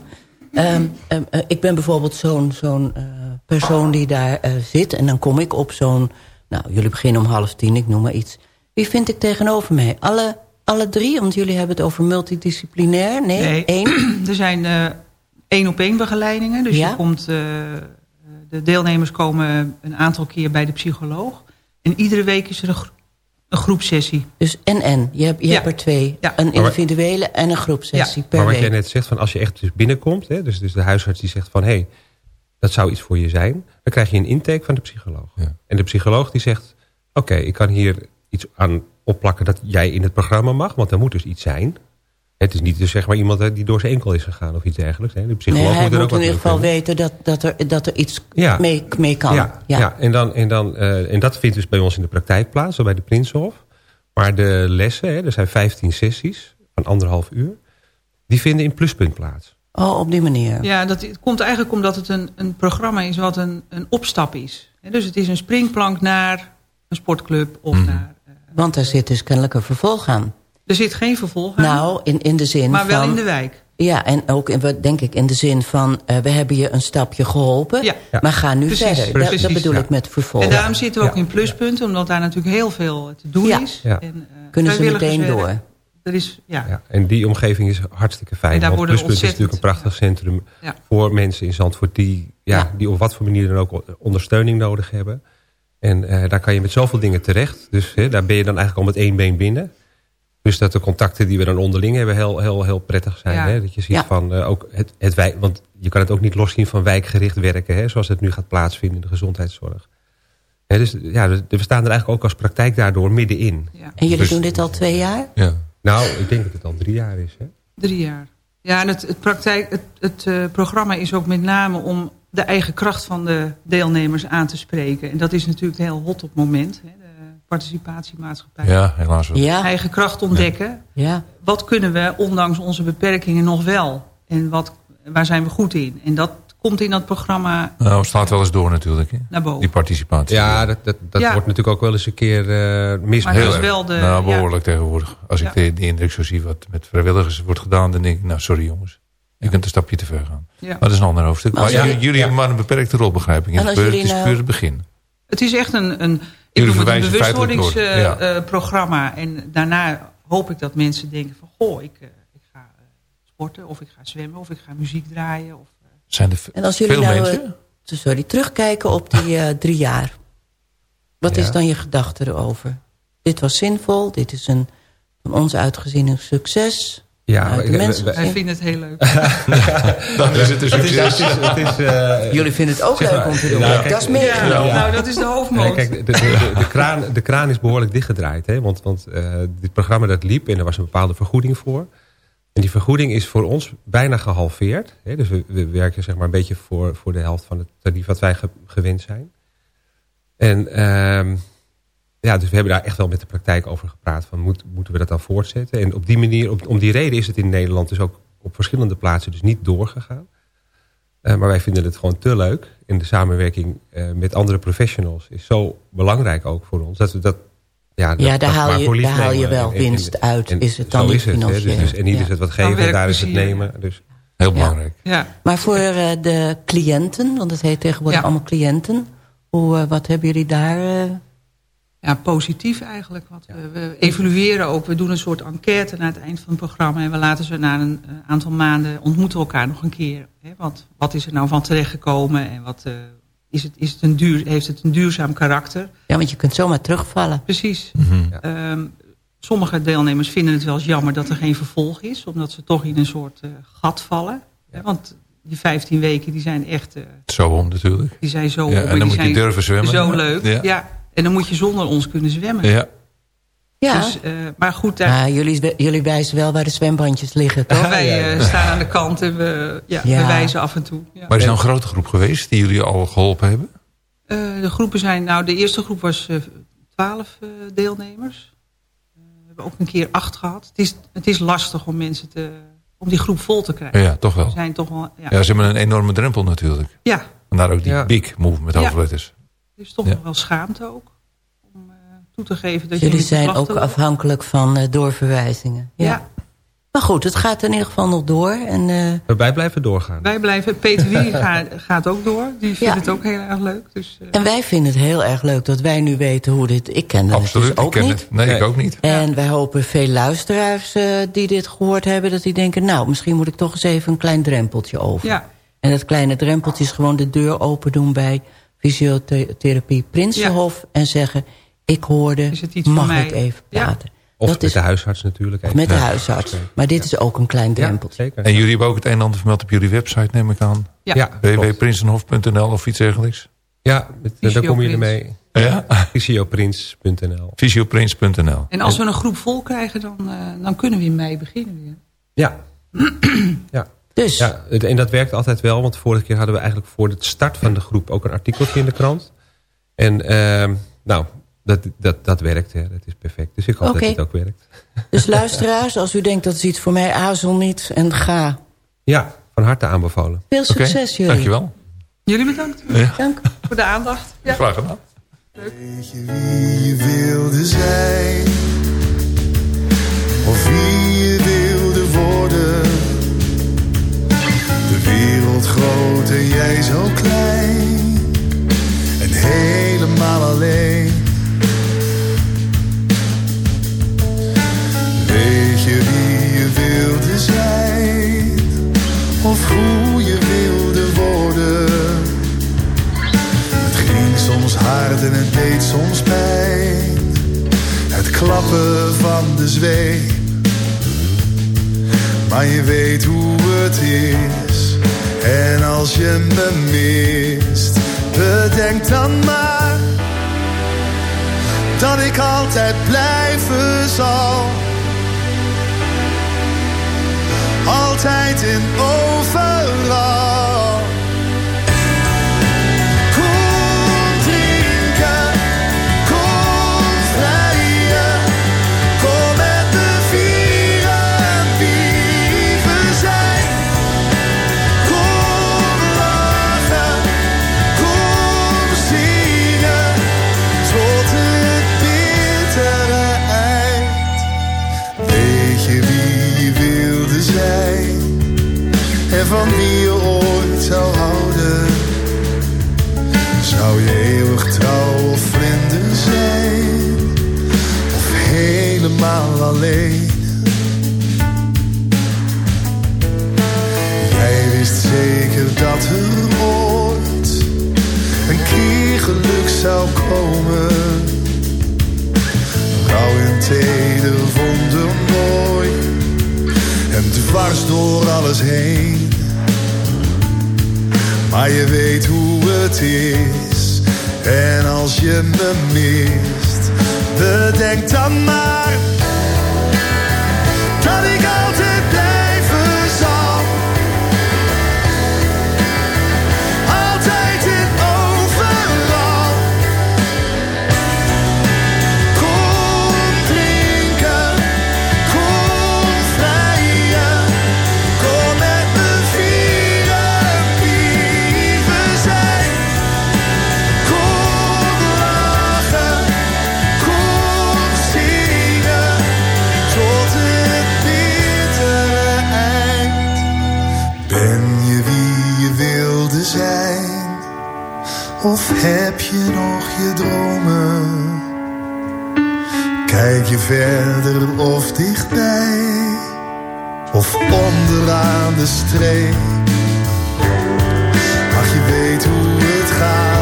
Ehm, ehm, eh, ik ben bijvoorbeeld zo'n zo'n eh, persoon die daar zit. En dan kom ik op zo'n... Nou, jullie beginnen om half tien, ik noem maar iets. Wie vind ik tegenover mij? Alle, alle drie? Want jullie hebben het over multidisciplinair. Nee, Nee. één. er zijn eh, één op één begeleidingen. Dus Ja. je komt, de deelnemers komen een aantal keer bij de psycholoog. En iedere week is er een, gro- een groepsessie. Dus en en. Je hebt, je Ja. hebt er twee. Ja. Een individuele en een groepsessie per maar wat week. jij net zegt, van als je echt dus binnenkomt... Hè, dus, dus de huisarts die zegt van... hé, hey, dat zou iets voor je zijn... dan krijg je een intake van de psycholoog. En de psycholoog die zegt... oké, ik kan hier iets aan opplakken dat jij in het programma mag... want er moet dus iets zijn. Het is niet dus zeg maar iemand die door zijn enkel is gegaan of iets dergelijks. Hè. De psycholoog Nee, hij moet er moet ook in ieder geval weten dat, dat, er, dat er iets Ja. mee, mee kan. Ja, ja. en, dan, en, dan, eh, en dat vindt dus bij ons in de praktijk plaats, bij de Prinsenhof. Maar de lessen, hè, er zijn 15 sessies van anderhalf uur... die vinden in Pluspunt plaats. Oh, op die manier. Ja, dat het komt eigenlijk omdat het een, een programma is wat een, een opstap is. Hè, Dus het is een springplank naar een sportclub of Mhm. naar... Want daar zit dus kennelijk een vervolg aan. Er zit geen vervolg aan. Nou, in, in de zin Maar wel van... in de wijk. Ja, en ook in, wat denk ik in de zin van... eh, we hebben je een stapje geholpen, Ja. maar ga nu Precies, verder. Dat- precies, dat bedoel ja. ik met vervolg. En daarom zitten we ook in pluspunten, omdat daar natuurlijk heel veel te doen Ja. is. Ja. En, eh, Kunnen ze meteen door. Er is, ja. Ja, en die omgeving is hartstikke fijn. En daar want worden Pluspunt is natuurlijk een prachtig centrum... Ja. voor mensen in Zandvoort die, ja, die op wat voor manier dan ook ondersteuning nodig hebben. En eh, daar kan je met zoveel dingen terecht. Dus hè, daar ben je dan eigenlijk al met één been binnen. Dus dat de contacten die we dan onderling hebben heel, heel, heel prettig zijn. Ja. Hè? Dat je ziet Ja. van eh, ook het, het wijk... Want je kan het ook niet loszien van wijkgericht werken... Hè, zoals het nu gaat plaatsvinden in de gezondheidszorg. Hè, dus ja, dus we staan er eigenlijk ook als praktijk daardoor middenin. Ja. En jullie Dus- doen dit al twee jaar? Ja. Nou, ik denk dat het al drie jaar is. Hè? Drie jaar. Ja, en het, het, praktijk, het, het eh, programma is ook met name om de eigen kracht van de deelnemers aan te spreken. En dat is natuurlijk heel hot op het moment. Hè, participatiemaatschappij. ja, helaas wel. Ja, Eigen kracht ontdekken. ja. Wat kunnen we, ondanks onze beperkingen, nog wel? En wat, waar zijn we goed in? En dat komt in dat programma Nou, het slaat wel eens door natuurlijk, hè? naar boven. die participatie. Ja, dat, dat, dat Ja. wordt natuurlijk ook wel eens een keer uh, mis. Maar dat is wel de- nou, ja. behoorlijk tegenwoordig. Als ik de, de indruk zo zie wat met vrijwilligers wordt gedaan... dan denk ik, nou sorry jongens. Je kunt een stapje te ver gaan. Ja. Maar dat is een ander hoofdstuk. Maar jullie, hebben maar een beperkte rol, begrijp ik. Het, is nou- puur het begin. Het is echt een, een Jullie noem het een verwijzen feitelijk door. Ja. bewustwordingsprogramma. en daarna hoop ik dat mensen denken van... goh, ik, eh, ik ga eh, sporten of ik ga zwemmen of ik ga muziek draaien. Of, eh, Zijn er En als jullie veel nou mensen? eh, sorry, terugkijken op die eh, drie jaar. Wat Ja. is dan je gedachte erover? Dit was zinvol, dit is een van ons uitgezien een succes. Ja, de mensen hij vindt het heel leuk. Dan is het een Het is, succes. het is, het is, eh, Jullie vinden het ook leuk maar, om te doen. nou, dat is meegenomen. Ja, nou, dat is de Nee, hoofdmoot. kijk, de, de, de, de kraan, de kraan is behoorlijk dichtgedraaid. Hè? Want, want eh, dit programma dat liep en er was een bepaalde vergoeding voor. En die vergoeding is voor ons bijna gehalveerd. Hè? Dus we, we werken zeg maar een beetje voor, voor de helft van het tarief wat wij ge- gewend zijn. En ehm, ja, dus we hebben daar echt wel met de praktijk over gepraat. Van moet, moeten we dat dan voortzetten? En op die manier, op, om die reden is het in Nederland dus ook op verschillende plaatsen dus niet doorgegaan. Eh, maar wij vinden het gewoon te leuk. En de samenwerking eh, met andere professionals is zo belangrijk ook voor ons. Dat we dat Ja, dat- Ja, daar dat haal je- daar haal je wel En- winst en- uit. en Is het dan zo niet is het, hè. Dus, financieel? dus, en hier is het wat geven, daar is het nemen. Dus. Heel belangrijk. Ja. Maar voor eh, de cliënten, want het heet tegenwoordig Ja. allemaal cliënten. Hoe, wat hebben jullie daar? Eh, Ja, positief eigenlijk. Want we, we evalueren ook. We doen een soort enquête na het eind van het programma. En we laten ze na een eh, aantal maanden ontmoeten elkaar nog een keer. Hè? Want wat is er nou van terechtgekomen? En wat, eh, is het, is het een duur, heeft het een duurzaam karakter? ja, want je kunt zomaar terugvallen. Precies. Ja. Ehm, sommige deelnemers vinden het wel eens jammer dat er geen vervolg is. Omdat ze toch in een soort eh, gat vallen. Hè? Want die 15 weken die zijn echt... eh, Zo om natuurlijk. die zijn zo Ja, op en dan moet je zijn durven zwemmen. Zo leuk. Ja. En dan moet je zonder ons kunnen zwemmen. Ja. Ja, Dus, eh, maar goed, daar, jullie, jullie wijzen wel waar de zwembandjes liggen, toch? wij eh, staan aan de kant en we, ja, Ja. we wijzen af en toe. Ja. Maar is er nou een grote groep geweest die jullie al geholpen hebben? Eh, de groepen zijn, nou de eerste groep was eh, 12 eh, deelnemers. Eh, we hebben ook een keer acht gehad. Het is, het is lastig om mensen te, om die groep vol te krijgen. Ja, toch wel. We zijn toch wel, ja. Ja, ze hebben een enorme drempel natuurlijk. ja, Vandaar ook die Ja. big move met Ja. hoofdletters. Er is toch Ja. nog wel schaamte ook. Om eh, toe te geven dat Jullie jullie zijn ook afhankelijk van eh, doorverwijzingen. Ja. Ja. Maar goed, het gaat in ieder geval nog door. En, eh, wij blijven doorgaan. Wij blijven, Peter Wie gaat, gaat ook door. Die vindt Ja. het ook heel erg leuk. Dus, eh, en wij vinden het heel erg leuk dat wij nu weten hoe dit... Ik ken het Absoluut, dus ik ook ken niet. het. Nee, ik ook niet. En wij hopen veel luisteraars eh, die dit gehoord hebben... dat die denken, nou, misschien moet ik toch eens even een klein drempeltje over. ja, En dat kleine drempeltje is gewoon de deur open doen bij fysiotherapie Prinsenhof... en zeggen, ik hoorde, Is het iets mag ik even Ja. praten? Of dat met is de huisarts natuurlijk. met de Ja. huisarts. Maar dit is ook een klein Ja, drempeltje. zeker. En jullie hebben ook het een en ander vermeld op jullie website, neem ik aan. ja. Ja, www.prinsenhof.nl of iets dergelijks. Ja, met, daar kom je ermee. Ja. Fysioprins.nl Fysioprins.nl. En als we een groep vol krijgen, dan, eh, dan kunnen we in mei beginnen weer. Ja. ja. Dus, Ja, het- en dat werkt altijd wel, want vorige keer hadden we eigenlijk voor het start van de groep ook een artikeltje in de krant. En ehm, nou, dat, dat, dat werkt, hè. dat is perfect. Dus ik hoop dat het ook werkt. dus luisteraars, als u denkt dat is iets voor mij, aarzel niet en ga. Ja, van harte aanbevolen. Veel succes jullie. dankjewel. Jullie bedankt Dank. voor de aandacht. Ja. Graag gedaan. Weet je wie je wilde zijn? Of wie je wilde worden? Wereld groot en jij zo klein. En helemaal alleen. Weet je wie je wilde zijn? Of hoe je wilde worden? Het ging soms hard en het deed soms pijn. Het klappen van de zweep. Maar je weet hoe het is. En als je me mist, bedenk dan maar dat ik altijd blijven zal. Altijd en overal. Of onderaan de streep? Ach, je weet hoe het gaat.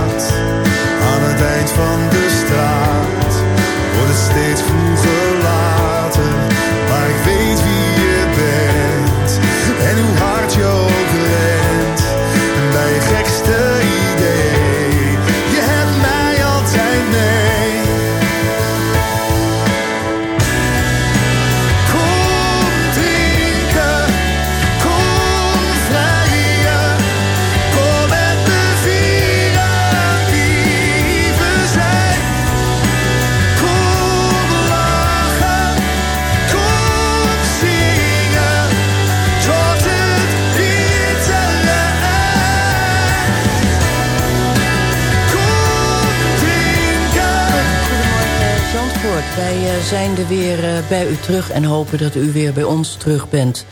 Weer eh, bij u terug en hopen dat u weer bij ons terug bent.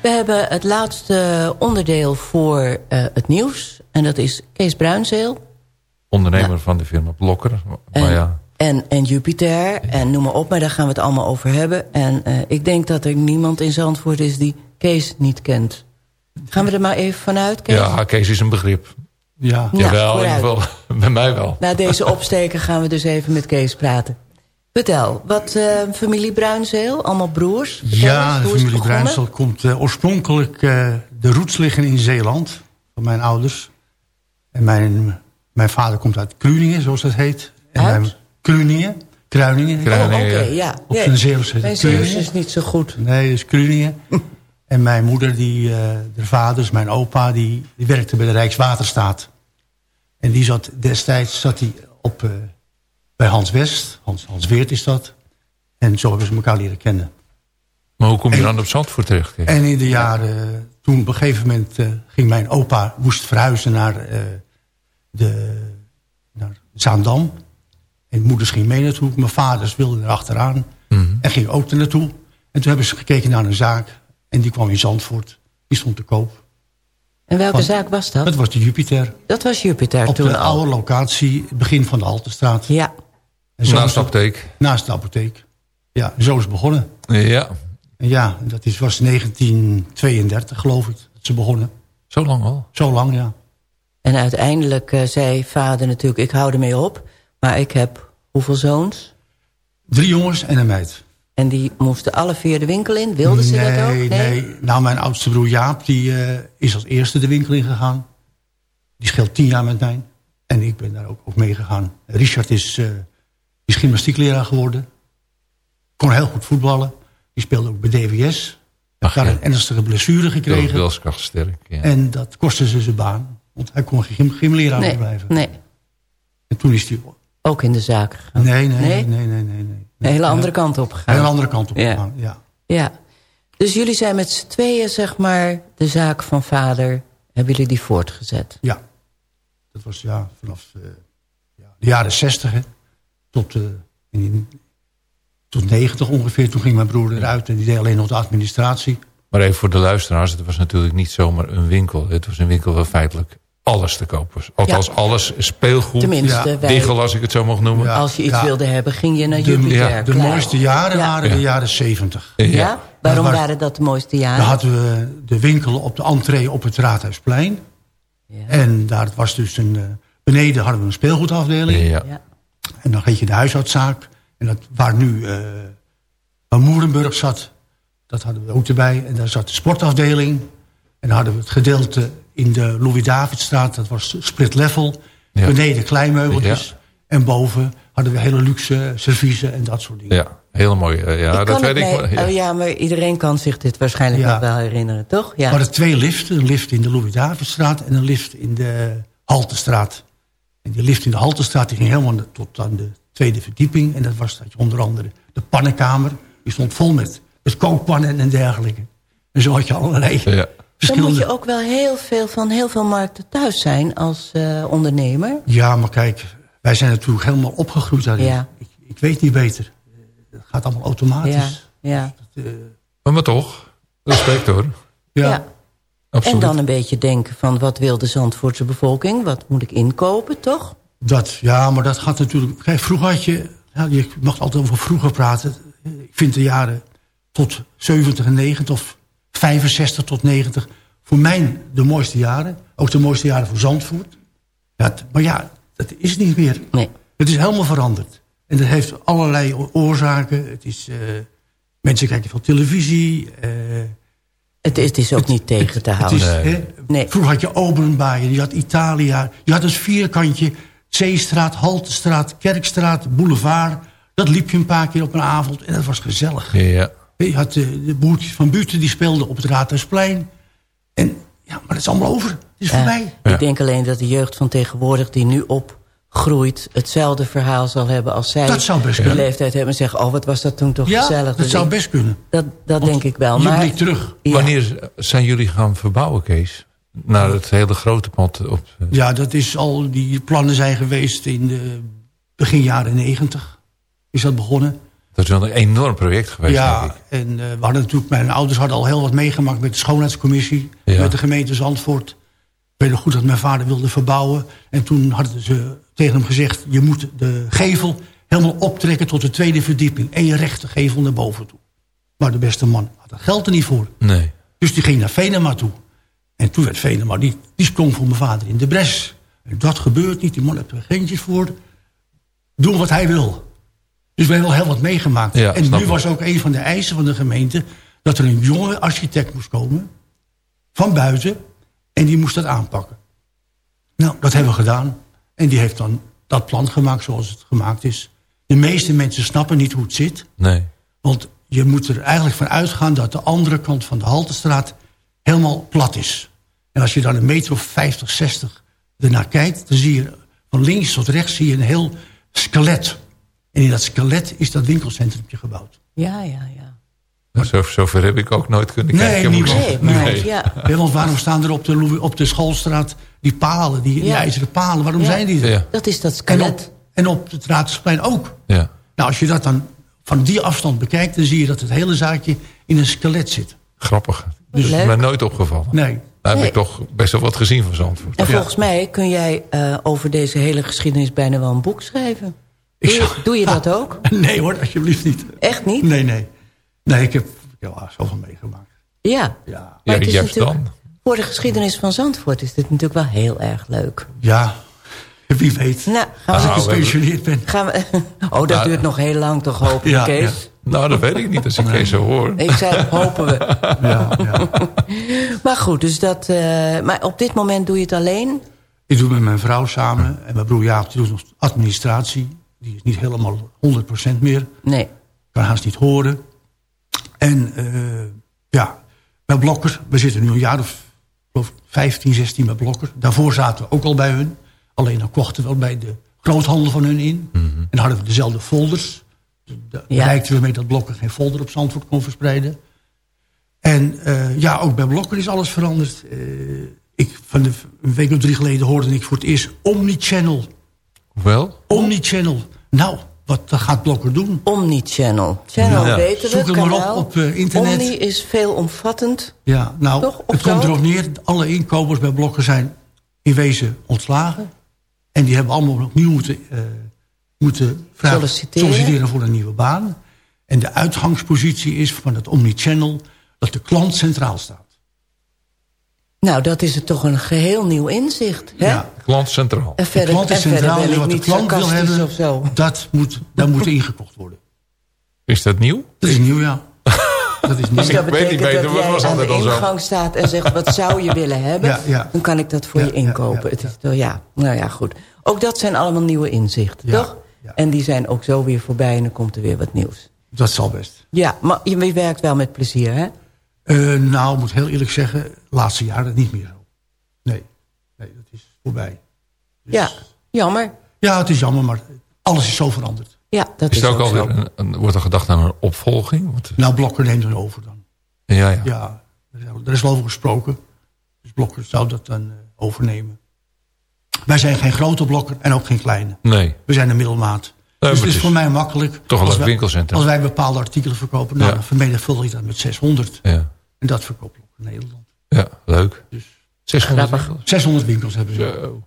We hebben het laatste onderdeel voor eh, het nieuws. En dat is Kees Bruinzeel. Ondernemer van de firma Blokker. Maar ja, En, en Jupiter en noem maar op, maar daar gaan we het allemaal over hebben. En eh, ik denk dat er niemand in Zandvoort is die Kees niet kent. Gaan we er maar even vanuit, Kees? ja, Kees is een begrip. Ja, Nou, Jawel, in ieder geval. Bij mij wel. Na deze opsteken gaan we dus even met Kees praten. Vertel, wat eh, familie Bruinzeel, allemaal broers? Vertel Ja, eens, de familie? Bruinsel komt eh, oorspronkelijk... eh, de roots liggen in Zeeland, van mijn ouders. En mijn, mijn vader komt uit Kruiningen, zoals dat heet. En Uit? mijn Kruiningen. Kruiningen. Oh, oké, ja. Op zijn Zeeuws heet Mijn Zeeuws is niet zo goed. Nee, dat is Kruiningen. en mijn moeder, die, eh, de vaders, mijn opa, die, die werkte bij de Rijkswaterstaat. En die zat destijds zat hij op, eh, bij Hans West. Hans, Hans Weert is dat. En zo hebben ze elkaar leren kennen. Maar hoe kom je En- dan op Zandvoort terecht? En in de jaren, toen op een gegeven moment eh, ging mijn opa, moest verhuizen naar, eh, de, naar Zaandam. En moeders ging mee naartoe, mijn vaders wilden er achteraan. Mhm. En ging ook er naartoe. En toen hebben ze gekeken naar een zaak. En die kwam in Zandvoort. Die stond te koop. En welke Van- zaak was dat? Dat was de Jupiter. Dat was Jupiter Op toen de al. oude locatie, het begin van de Haltestraat. Ja. En zo Naast de apotheek. Naast de apotheek. Ja, zo is het begonnen. Ja, ja, dat is, was 1932 geloof ik, dat ze begonnen. zo lang al. Zo lang, ja. En uiteindelijk eh, zei vader natuurlijk, ik hou ermee op. Maar ik heb hoeveel zoons? Drie jongens en een meid. En die moesten alle vier de winkel in. Wilden ze nee, dat ook? Nee, Nou, mijn oudste broer Jaap, die eh, is als eerste de winkel ingegaan. Die scheelt tien jaar met mij. En ik ben daar ook, ook mee gegaan. Richard is, eh, is gymnastiekleraar geworden. Kon heel goed voetballen. Die speelde ook bij DWS. Had daar een ernstige blessure gekregen. Wilskrachtsterk. Ja. En dat kostte ze zijn baan. Want hij kon geen gym, gymleraar meer Nee, blijven. nee. En toen is hij... Ook in de zaak gegaan? Nee, nee, Nee? nee, nee, nee. nee, nee. Een hele andere kant op gegaan? Een hele andere kant op Ja. gegaan, ja. Ja. Dus jullie zijn met z'n tweeën, zeg maar, de zaak van vader... hebben jullie die voortgezet? Ja. Dat was ja, vanaf eh, ja, de jaren zestig, hè. Tot, eh, in, tot 90 ongeveer. Toen ging mijn broer eruit en die deed alleen nog de administratie. Maar even voor de luisteraars, het was natuurlijk niet zomaar een winkel. Het was een winkel waar feitelijk alles te koop was. Althans, Ja. alles, speelgoed, Tenminste, wij- diggel als ik het zo mag noemen. Als je iets ja. wilde hebben, ging je naar De, Jupiter. ja, de klaar. mooiste jaren Ja. waren de jaren zeventig. Ja? Waarom was- waren dat de mooiste jaren? Daar hadden we de winkel op de entree op het Raadhuisplein. En daar was dus een... eh, beneden hadden we een speelgoedafdeling. Ja. Ja. En dan ging je de huishoudzaak. En dat, waar nu eh Van Moerenburg zat, dat hadden we ook erbij. En daar zat de sportafdeling. En dan hadden we het gedeelte in de Louis-Davidstraat. Dat was split level. Ja. Beneden kleinmeubeltjes. En boven hadden we hele luxe serviezen en dat soort dingen. Ja, heel mooi. eh, Ja, Ik dat weet ik. ja. Oh ja, maar iedereen kan zich dit waarschijnlijk Ja. nog wel herinneren, toch? Ja. We hadden twee liften. Een lift in de Louis-Davidstraat en een lift in de Haltestraat. En die lift in de Haltestraat die ging helemaal tot aan de tweede verdieping. En dat was dat je onder andere de pannenkamer. Die stond vol met, met kookpannen en dergelijke. En zo had je allerlei Ja. Dan moet je ook wel heel veel van heel veel markten thuis zijn als eh, ondernemer. Ja, maar kijk, wij zijn natuurlijk helemaal opgegroeid daarin. Ja. Ik, ik weet niet beter. Het gaat allemaal automatisch. Ja, ja. Maar, maar toch, respect hoor. Ja. Ja. Absoluut. En dan een beetje denken van wat wil de Zandvoortse bevolking? Wat moet ik inkopen, toch? Dat, ja, maar dat gaat natuurlijk... Kijk, vroeger had je... Ja, je mag altijd over vroeger praten. Ik vind de jaren tot 70 en 90 of 65 tot 90... voor mij de mooiste jaren. Ook de mooiste jaren voor Zandvoort. Ja, maar ja, dat is niet meer. Nee. Het is helemaal veranderd. En dat heeft allerlei oorzaken. Het is, eh, mensen kijken veel televisie. eh, Het, het is ook niet tegen te het houden. is, hè, Vroeger had je Obenbaaien, je had Italia. Je had een vierkantje, Zeestraat, Haltestraat, Kerkstraat, Boulevard. Dat liep je een paar keer op een avond en dat was gezellig. Ja. Je had eh, de boertjes van Buiten, die speelden op het Raadhuisplein. En ja, maar dat is allemaal over. Het is Ja, voorbij. Ik denk alleen dat de jeugd van tegenwoordig die nu opgroeit... hetzelfde verhaal zal hebben als zij Dat zou best die kunnen. leeftijd hebben... en zeggen, oh, wat was dat toen toch Ja, gezellig. dat Dus zou ik- best kunnen. Dat, dat denk ik wel. je Maar, blikt terug. Ja. Wanneer zijn jullie gaan verbouwen, Kees? Naar het hele grote pand op... Ja, dat is al, die plannen zijn geweest in de begin jaren negentig. Is dat begonnen. Dat is wel een enorm project geweest, denk ja, ik. en eh, we hadden natuurlijk, mijn ouders hadden al heel wat meegemaakt met de schoonheidscommissie. Ja. Met de gemeente Zandvoort. Ik weet nog goed dat mijn vader wilde verbouwen. En toen hadden ze tegen hem gezegd, je moet de gevel helemaal optrekken tot de tweede verdieping. En je rechte gevel naar boven toe. Maar de beste man had dat geld er niet voor. Nee. Dus die ging naar Venema toe. En toen werd Venema, die, die sprong voor mijn vader in de bres. En dat gebeurt niet, die man heeft er geentjes voor. Doen wat hij wil. Dus we hebben wel heel wat meegemaakt. Ja, en nu was ook een van de eisen van de gemeente... dat er een jonge architect moest komen, van buiten... en die moest dat aanpakken. Nou, dat hebben we gedaan. En die heeft dan dat plan gemaakt zoals het gemaakt is. De meeste mensen snappen niet hoe het zit. Nee. Want je moet er eigenlijk van uitgaan dat de andere kant van de Haltestraat helemaal plat is. En als je dan een meter of 50, 60 ernaar kijkt... dan zie je van links tot rechts zie je een heel skelet. En in dat skelet is dat winkelcentrumje gebouwd. Ja, ja, ja. Nou, Zo, zover heb ik ook nooit kunnen Nee, kijken. niemand. Nee, maar Nee. ja. Want waarom staan er op de, op de schoolstraat die palen, die, ijzeren palen? Waarom Ja. zijn die er? Ja. Dat is dat En skelet. op, en op het Raadsplein ook. Ja. Nou, als je dat dan van die afstand bekijkt... dan zie je dat het hele zaakje in een skelet zit. Grappig. Dus- Leuk. mij nooit opgevallen. Nee. Daar heb Nee. ik toch best wel wat gezien van Zandvoort. En volgens mij kun jij eh, over deze hele geschiedenis bijna wel een boek schrijven. Doe je, doe je dat ook? Nee hoor, alsjeblieft niet. Echt niet? Nee, nee. Nee, ik heb, ik al zoveel meegemaakt. Ja. Ja. Maar Ja, het is juist natuurlijk- dan. Voor de geschiedenis van Zandvoort is dit natuurlijk wel heel erg leuk. Ja, wie weet. Nou, gaan Als we... ik Nou, gepensioneerd ben. Gaan we oh, dat Nou, duurt nog heel lang toch hopelijk, Ja, Kees? Nou, dat weet ik niet als ik Kees zo hoor. Ik zei, hopen we. Ja, ja. Maar goed, dus dat... eh, maar op dit moment doe je het alleen? Ik doe het met mijn vrouw samen. En mijn broer Jaap die doet nog administratie. Die is niet helemaal 100% meer. Nee. Kan haast niet horen. En eh, ja, bij Blokker. We zitten nu een jaar of geloof 15, 16 bij Blokker. Daarvoor zaten we ook al bij hun. Alleen dan kochten we wel bij de groothandel van hun in. En dan hadden we dezelfde folders. Daar Ja. bereikten we mee dat Blokker geen folder op Zandvoort kon verspreiden. En eh, ja, ook bij Blokker is alles veranderd. Eh, ik, van de, een week of drie geleden hoorde ik voor het eerst Omnichannel. Wel? Omnichannel. Nou, wat gaat Blokker doen? Omni-channel. Channel Ja. weten we, Zoek het maar op eh, internet. Omni is veelomvattend. Ja, nou, Toch? Het komt erop neer. Alle inkopers bij Blokker zijn in wezen ontslagen. En die hebben allemaal opnieuw moeten, eh, moeten vragen, Solliciteren. solliciteren voor een nieuwe baan. En de uitgangspositie is van het Omnichannel dat de klant centraal staat. Nou, dat is het toch een geheel nieuw inzicht. Hè? Ja. Klant centraal. En De verder, klant en is verder centraal en ik wat de niet klant wil hebben, of zo. dat moet, dat moet ingekocht worden. Is dat nieuw? Dat is nieuw, ja. Dat is nieuw. Dus dat Ik weet niet beter, dat was jij aan de zo? ingang staat en zegt... wat zou je willen hebben? Ja, ja. Dan kan ik dat voor Ja, je ja, inkopen. ja, Het is toch, ja, nou ja, goed. Ook dat zijn allemaal nieuwe inzichten, Ja, toch? ja. En die zijn ook zo weer voorbij en dan komt er weer wat nieuws. Dat zal best. Ja, maar je werkt wel met plezier, hè? Eh, nou, ik moet heel eerlijk zeggen, laatste jaren niet meer zo. Nee, nee dat is voorbij. Dus- Ja, jammer. Ja, het is jammer, maar alles is zo veranderd. Ja, dat Is is, er ook ook alweer zo. een, een- wordt er gedacht aan een opvolging? Want, Nou, Blokker neemt het over dan. ja, ja. Ja, er is- er over gesproken. Dus Blokker zou dat dan eh, overnemen. Wij zijn geen grote Blokker en ook geen kleine. Nee. We zijn een middelmaat. dus het het is is voor mij makkelijk. toch een als wij- winkelcentrum. Als wij bepaalde artikelen verkopen, nou, Ja. dan vermenigvuldig ik dat met 600. Ja, En dat verkoopt Blokker in Nederland. Ja leuk. Dus 600 Grappig. winkels. 600 winkels hebben ze. Zo.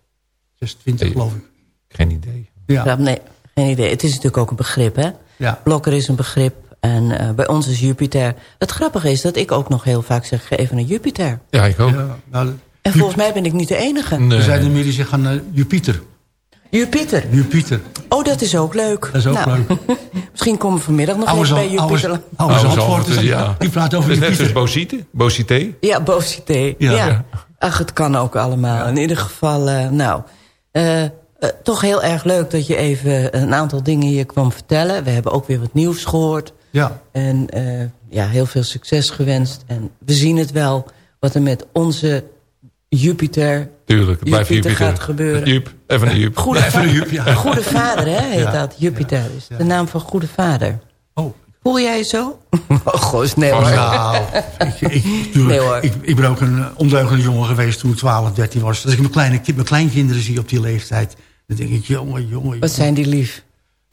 26 Hey. geloof ik. Geen idee. Ja. nee, geen idee. Het is natuurlijk ook een begrip, hè? Ja. Blokker is een begrip. En eh, bij ons is Jupiter. Het grappige is dat ik ook nog heel vaak zeg... even naar Jupiter. Ja, ik ook. Ja, nou, En volgens mij ben ik niet de enige. er zijn er meer die zeggen naar Jupiter. Jupiter. Jupiter. Oh, dat is ook leuk. Dat is ook Nou, leuk. Misschien komen we vanmiddag nog even bij Jupiter. oude- Zandvoort, ja. Die praat over Net als Jupiter. Bocité. Ja, Bocité. Ja. Ja. Ach, het kan ook allemaal. In ieder geval, eh, nou... eh, eh, toch heel erg leuk dat je even een aantal dingen hier kwam vertellen. We hebben ook weer wat nieuws gehoord. Ja. En eh, ja, heel veel succes gewenst. En we zien het wel wat er met onze Jupiter, Tuurlijk, het blijft Jupiter Jupiter. gaat gebeuren. Jup, even een Jup. Goede, Even een Jup, ja. goede vader, hè, heet Ja. dat. Jupiter is de naam van goede vader. Oh. Voel jij je zo? Oh, goos, nee hoor. Nou, ik, ik, tuurlijk, Nee, hoor. ik, ik ben ook een eh, ondeugende jongen geweest toen ik 12, 13 was. Als ik mijn, kleine, mijn kleinkinderen zie op die leeftijd... dan denk ik, jongen, jongen... Wat zijn die lief?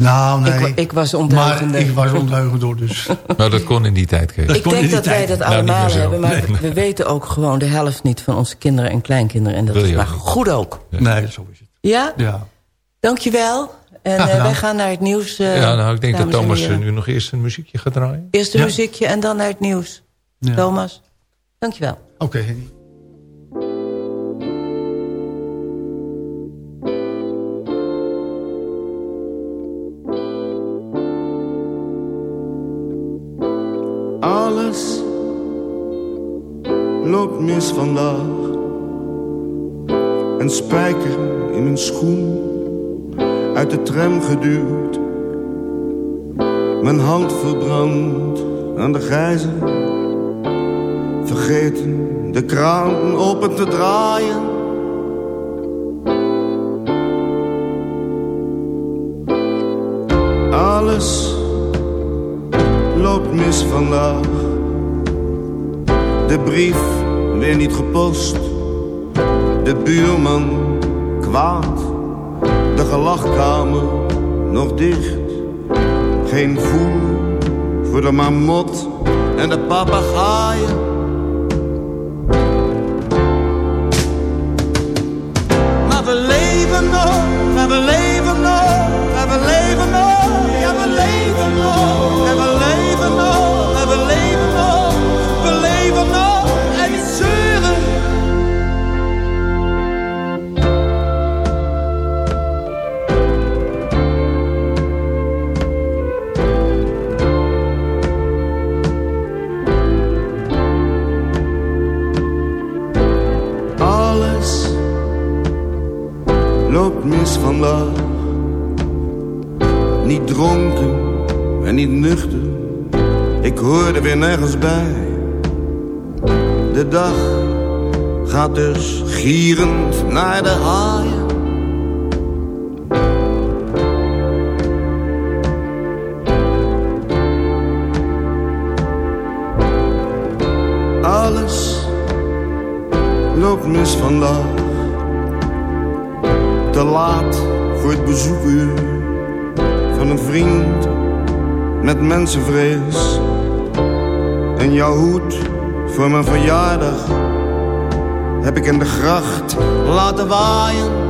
Nou, nee. Ik ik was ondeugende. Maar ik was ondeugend door, dus... Nou, dat kon in die tijd, Kees. Ik denk dat wij dat Nou, allemaal hebben, maar Nee. we weten ook gewoon de helft niet van onze kinderen en kleinkinderen. En dat Wil is maar ook goed ook. Nee, zo is het. Ja? Ja. Dankjewel. En Graag eh, wij gaan naar het nieuws. eh, Ja, nou, ik denk dat Thomas eh, nu nog eerst een muziekje gaat draaien. Eerst een Ja. muziekje en dan naar het nieuws. Ja. Thomas, dankjewel. Oké, Henny. Mis vandaag. Een spijker in mijn schoen, uit de tram geduwd. Mijn hand verbrand aan de gijzer. Vergeten de kraan open te draaien. Alles loopt mis vandaag. De brief weer niet gepost. De buurman kwaad. De gelachkamer nog dicht. Geen voer voor de marmot en de papegaaien. Dus gierend naar de haaien. Alles loopt mis vandaag. Te laat voor het bezoekuur van een vriend met mensenvrees. En jouw hoed voor mijn verjaardag heb ik in de gracht laten waaien.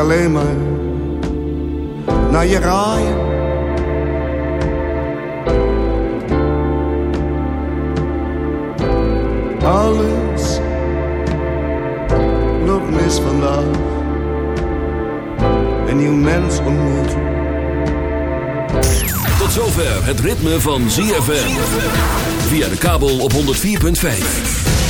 Alleen maar naar je raaien. Alles loopt mis vandaag. Een nieuw mens ontmoet. Tot zover het ritme van ZFM. Via de kabel op 104.5.